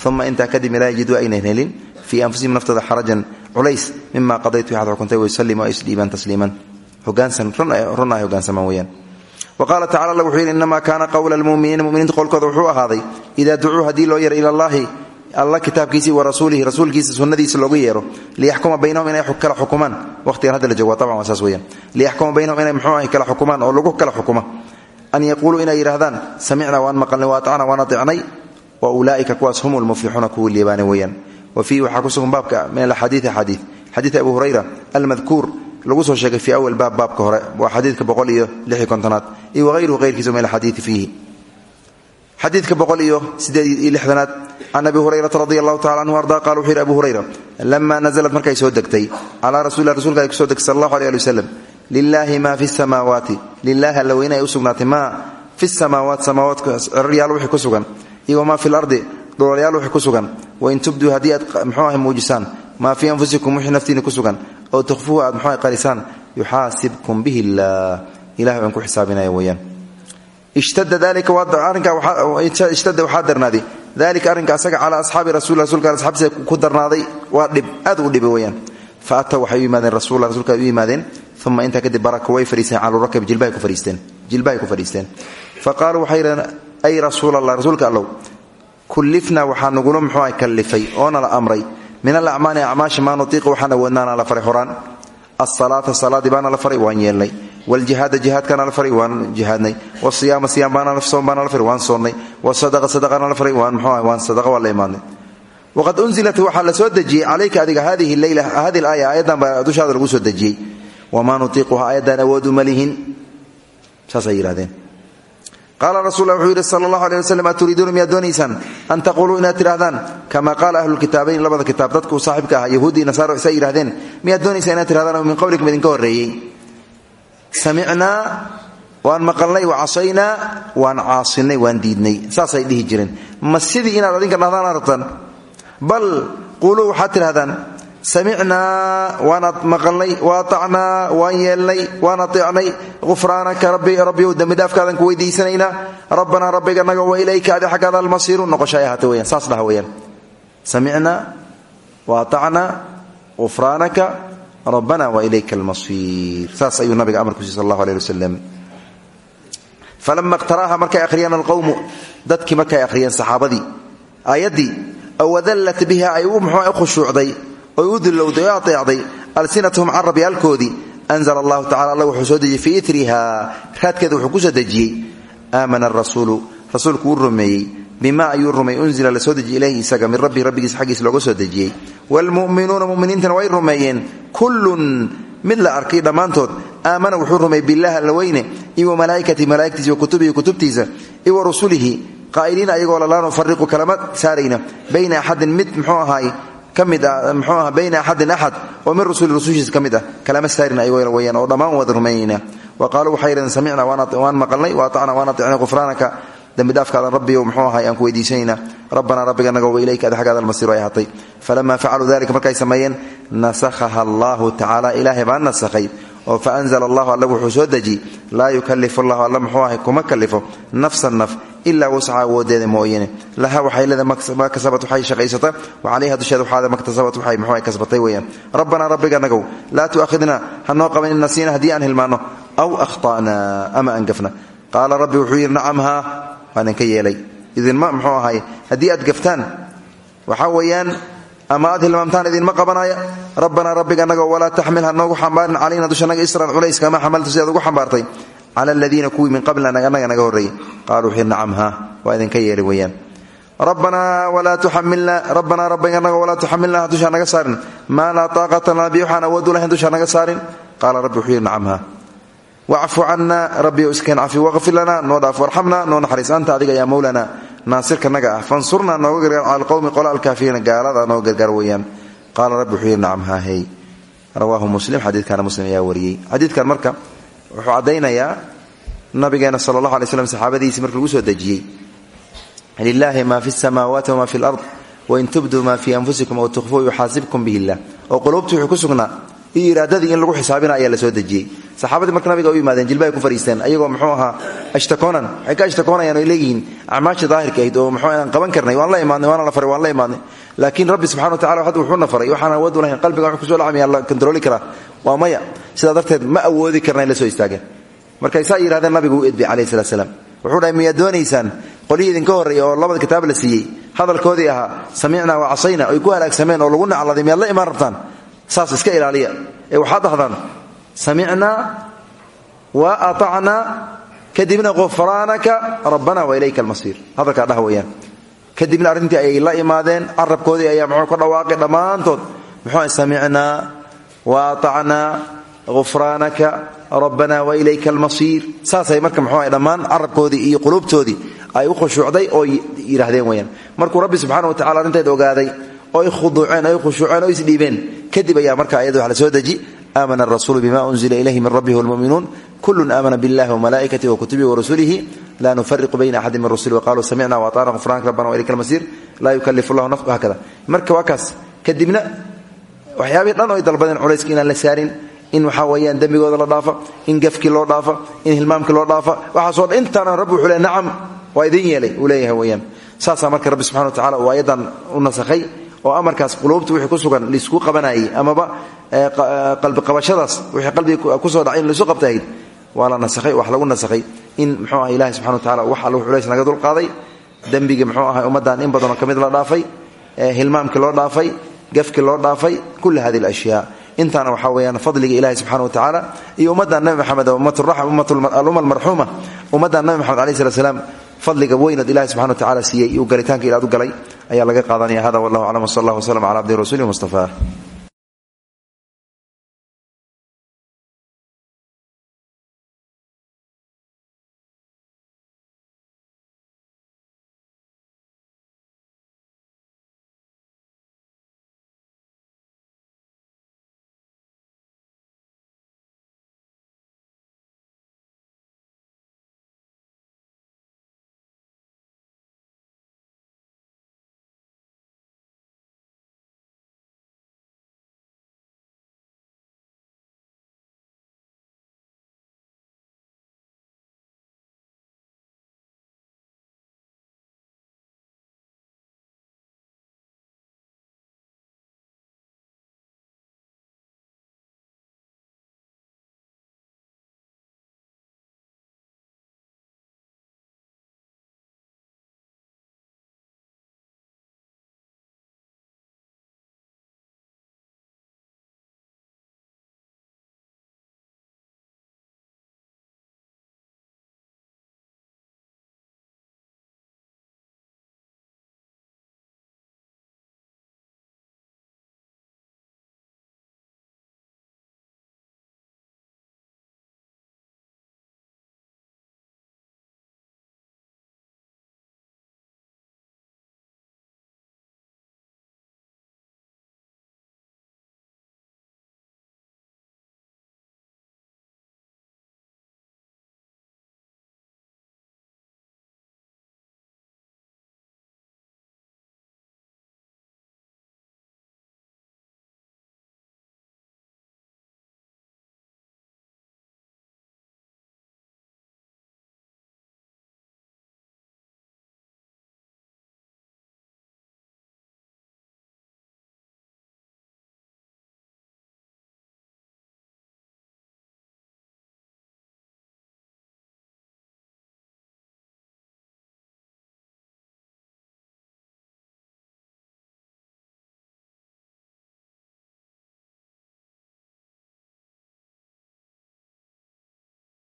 Uma intaa kadib laa yajiduu aynan helin. Fii anfusihim naftooda xarajan culays mima qadaytu waxaad xukuntay wayusalimu ay isdhiibaan tasliiman. Hogaansan run ay hogaansamaan weyaan wa qaala tacala alla wuxuu yidhi innamaa kaana qowla almuminiina muminiinta qowlkooda wuxuu ahaaday idaa ducuu haddii loo yeero ila allahi alla kitaabkiisii wa rasuulihi rasuulkiisa sunnadiisa loogu yeero liyaxkuma baynahum inay kala xukumaan. Waqtigan hadda la joogo taban waa saas weyaan liyaxkuma baynahum inay muxuu ahay kala xukumaan oo lagu kala xukuma. An yaquuluu inay yidhaahdaan samicnaa waan maqalnay wa atacnaa waan aticnay wa ulaa'ika kuwaas hum lmuflixuuna kuwii liibaana weeyaan. Wa fiihi waxaa ku sugan baabka min alaxaadiii xadiid lagu soo sheegay fii awal baab baabka hore waa xadiidka boqol iyo lixi kontonaad. Iyo wahayruhu hayrkiisa min alxadiidi fiihi. Xadiidka boqol iyo sideed iyo lixdanaad can abi hurayrata radi anhu arda qala wuxuu abu hurayra lama naزlat markay soo degtay calaa rasulilah rasulka ay ku soo degtay sal allahu aleh ali wasalam lilaahi fi samaawaati lilaahi alla weyne ay fi samaawaat samaawaadka ciraryaal wixii ku iyo wamaa fi lardi dholalyaal wixii ku sugan wain tubduu haddii aad mxuu ahay muujisaan maa fii anfusikum wixii naftiina ku sugan. Oo tukhfuhu aad muxuu qarisaan? Yuxaasibkum bihi illaah ilahay baan ku xisaabinaya weeyaan. Ishtada waxaa darnaaday. Dalika asaga calaa asxaabi rasul rasulka asxaabtiisa ku darnaaday waa dhib. Aad u dhiba weeyaan. Fa ataw waxay u yimaadeen rasul rasulka u yimaadeen uma intaa kadib baraka way fadhiisteen cala rakab jilbahay ku fadhiisteen fa qaaluu waxay ay rasuul allah rasuulka allow kullifna waxaa nagula muxuu ah kallifay oona la amray min alacmaali acmaasha maa nutiiqu waxaan awoodnaana la faray horaan. Asalaata salaadii baana la faray waan yeelnay. Wljihaada jihaadkaana la faray waan jihaadnay. Wasiyaama siyaam baanasoom baana la faray waan soonnay. Wasadaqa sadaqaana la faray waan mxuu ah waan sadaqa waan la imaadnay waqad unzilat waxaa la soo dejiyey calayka adiga hadihi leyla hadihi alaaya aayaddan baa dushaada qaala rasul wuxuu yidhi sal allahu aleh waslm aturiiduuna miyaad doonaysaan an taquluu inaad tidhahdaan kama qaala ahlulkitaabayn labada kitaab dadku saaxibka ah yahuudi nasaaro say yidhahdeen miyaad doonaysaa inaad tidhahdaan min qablikum idinka horreeyey samicnaa waan maqalnay wa casaynaa waan caasinay waan diidnay saasay dhihi jireen ma sidii inaad adinka dhahdaan rabtaan bal quuluu waxaad tidhahdaan samicnaa waanaad maqalnay wa atacnaa waan yeelnay waan aicnay ufraanaka rabbiyow dembidhaafkaadan ku weydiisanaynaa rabbanaa rabbiganaga wa ilayka adi xaggaada almasiiru noqosha ay ahaata weyaan saas dhaha weyaan samicnaa wa atacnaa ufraanaka rabbana wa ilayka almasiir saas ayuu nabiga amarkusiy sal allahu aleh wasalam falama iqtaraaha markay akhriyeen alqowmu dadkii markay akhriyeen saxaabadii aayaddii wadallat biha ay u khushuucday oy u dulowday o ateecday alsinatahum carabyaalkoodii anzla allahu tacala alla wuxuu soo dejiyey fii itriha raadkeeda wuxuu ku soo dejiyey. Aamana arasuulu rasuulku wuu rumeeyey. Bima ayuu rumey unzila la soo dejiyey ilayhi isaga min rabbi rabbigiis xaggiis looga soo dejiyey. Waalmu'minuuna muminiintana way rumeeyeen. Kullun mid la arkay dhammaantood aamana wuxuu rumeeyey billahi alla weyne iyo wa malaa'ikatihi malaa'igtiisa wa kutubihi kutubtiisa iyo wa ahaay ka mid ah muxuu aha bayna axadin axad oo min rusuli rusushiisa ka mid ah kalama saarin ayagoo weyaan oo dhammaan wada rumeynayna wa qaaluu waxay yidhahdeen samicna waan maqalnay wa atacna waan aticnay qufraanaka dembidhaafkaadan rabbiyo muxuu ahay aan ku weydiisanayna rabbanaa rabbiganaga wa ilayka adi xaggaada almasiiru ay ahaatay falama facaluu markay sameeyeen nasakhaha allahu tacaala ilaahay baa nasakhay. Oo faanzla allahu alla wuxuu soo deji laa yukalifu llahu alla muxuu ahay kuma kalifo nafsan naf ilaa wasca awoodeeda mooyane laha waxay leedahay maa kasabat waxay shaqaysata wa calayha dusheeda waxaada maktasabat waxay muxuu kasbatay weeyaan. Rabbanaa rabbiganagow laa tu'aakhidna hanoo qaban in nasiina haddii aan hilmaanno aw akhta'na ama aan gafna qaala rabbi wuxuu yidhi nacam haa waan idinka yeelay. Idinma ahay haddii aad gaftaan waxaa weeyaan ama aad hilmaamtaan idinma qabanaya rabbanaa rabbiganago walaa taxmil ha noogu xambaarin calayna dushanaga isran culays kama xamaltu sidaad ugu xambaartay cala aladiina kuwii min qablina annaga naga horreeyey. Qaaluu wuxuu nacam haa waa idinka yeeli weeyaan. Rabbanaa walaa tuxamilna rabbanaa rabbiganago walaa tuxamilna dushaa naga saarin. Maa laa taaqata lana bi waxaan awood u naga saarin. Qaala rabbi wuxuu yidhi nacam haa wacfu cana rabbi iskeen cafi waqfir lana noo dhaaf warxamna noo naxariis anta adiga yaa mowlana naasirka naga ah fansurnaa nooga gargaar cala alqowmi qola alkaafiriina gaalada rabbi wuxuu yidhi nacam haa hey. Rawaahu muslim xadiidkana muslim ayaa wariyey. Marka wuxuu caddaynayaa nabigeena sala allah alay slam saxaabadiisii marka lagu soo dejiyey. Lilaahi maa fi samaawaati wamaa fi lard wain tubduu maa fii anfusikum aw tukhfuu yuxaasibkum bihi illah oo quluubtii wuxuu ku sugnaa iyo iraadadii in lagu xisaabina ayaa la soo dejiyey saxaabadii marka nabiga u yimaadeen jilbahay ku fariisteen ayagoo muxuu ahaa ashtakoonan waxay ka ashtakoonayaan oy leeyihiin acmaashii daahirka ahayd oo muxuu aan qaban karnay waan la imaadnay waana la faray waan la imaadnay. Laakiin rabbi subxana wa tacala hadda wuxuuna faray waxaan awood u lahayn qalbiga wax ku soo lacmaya la kontrooli karaa. Waa maya. Sidaa darteed ma awoodi karna la soo istaageen. Markay saa yidhahdeen nabigu u edbay calayhi salatu salaam. Wuxuu dhahay miyaad doonaysaan qolyihii idinka horreeya oo labada kitaab la siiyey? Hadalkoodii ahaa samicnaa wa casayna oy ku halaagsameen oo lagu nacladay miyaad la imaan rabtaan? Saas iska ilaaliya. Ee waxaad dhahdaan samicnaa wa aacnaa kadibna qufraanaka rabbana wa ilayka almasiir hadalkaa dhah weeyaan kadibna arrintii ayay la imaadeen carabkoodii ayaa muxuu ka dhawaaqay dhammaantood muxuu samicnaa wa aacnaa ghufraanaka rabbana wa ilayka almasiir saasay marka muxuu dhammaan carabkoodii iyo quluubtoodii ay u khushuucday oo yidhaahdeen weyaan markuu rabbi subxaana wa tacala arrinteed ogaaday oy khuduuceen oy khushuuceen oo isdhiibeen aamana arasuulu bima unzila ilayhi min rabbihi walmu'minuun kullun aamana billahi wamalaa'ikatihi wakutubihi warasulihi laa nufariqu bayna axadi min rusuli waqaluu samicna waatacna ghufraanaka rabbana wa ilayka almasiir laa yukallifu llahu nafsa hakada marka waa kaas kadibna waxyaabihii dhan oy dalbadeen culayska inaan la saarin in waxaa weyaan dembigooda la dhaafa in gafkii loo dhaafa in hilmaamkii loo dhaafa waxaasoo dhan intaana rabbi wuxuu le nacam waa idin yeelay uu leeyahay weyaan saasaa marka rabbi subxana wa tacala uu ayadan u nasakhay oo amarkaas quluubta wixii ku sugan la isku qabanayay amaba qalbi qabashadaas wixii qalbiga ku soo dhacay in laisu qabtahayd waa la nasakhay wax lagu nasakhay. In muxuu aha ilahi subxana wa tacala wax allu culays naga dulqaaday dembigii muxuu ahay ummaddan in badanoo ka la dhaafay hilmaamkii loo dhaafay gafkii loo dhaafay kulli hadi alashyaa. Intaana waxaa weyaan fadliga ilahi subxana wa tacaala iyo ummaddan nabi maxamed ummatuluma almarxuuma ummaddan nabi maxamed alai slat fadliga weynood ilahi subxana wa tacala siiyey iyo galitaanka ilaad u galay ayaa laga qaadanaya hada wallahu aclam wsal allah wslm cala abdihi rasuuli mustafa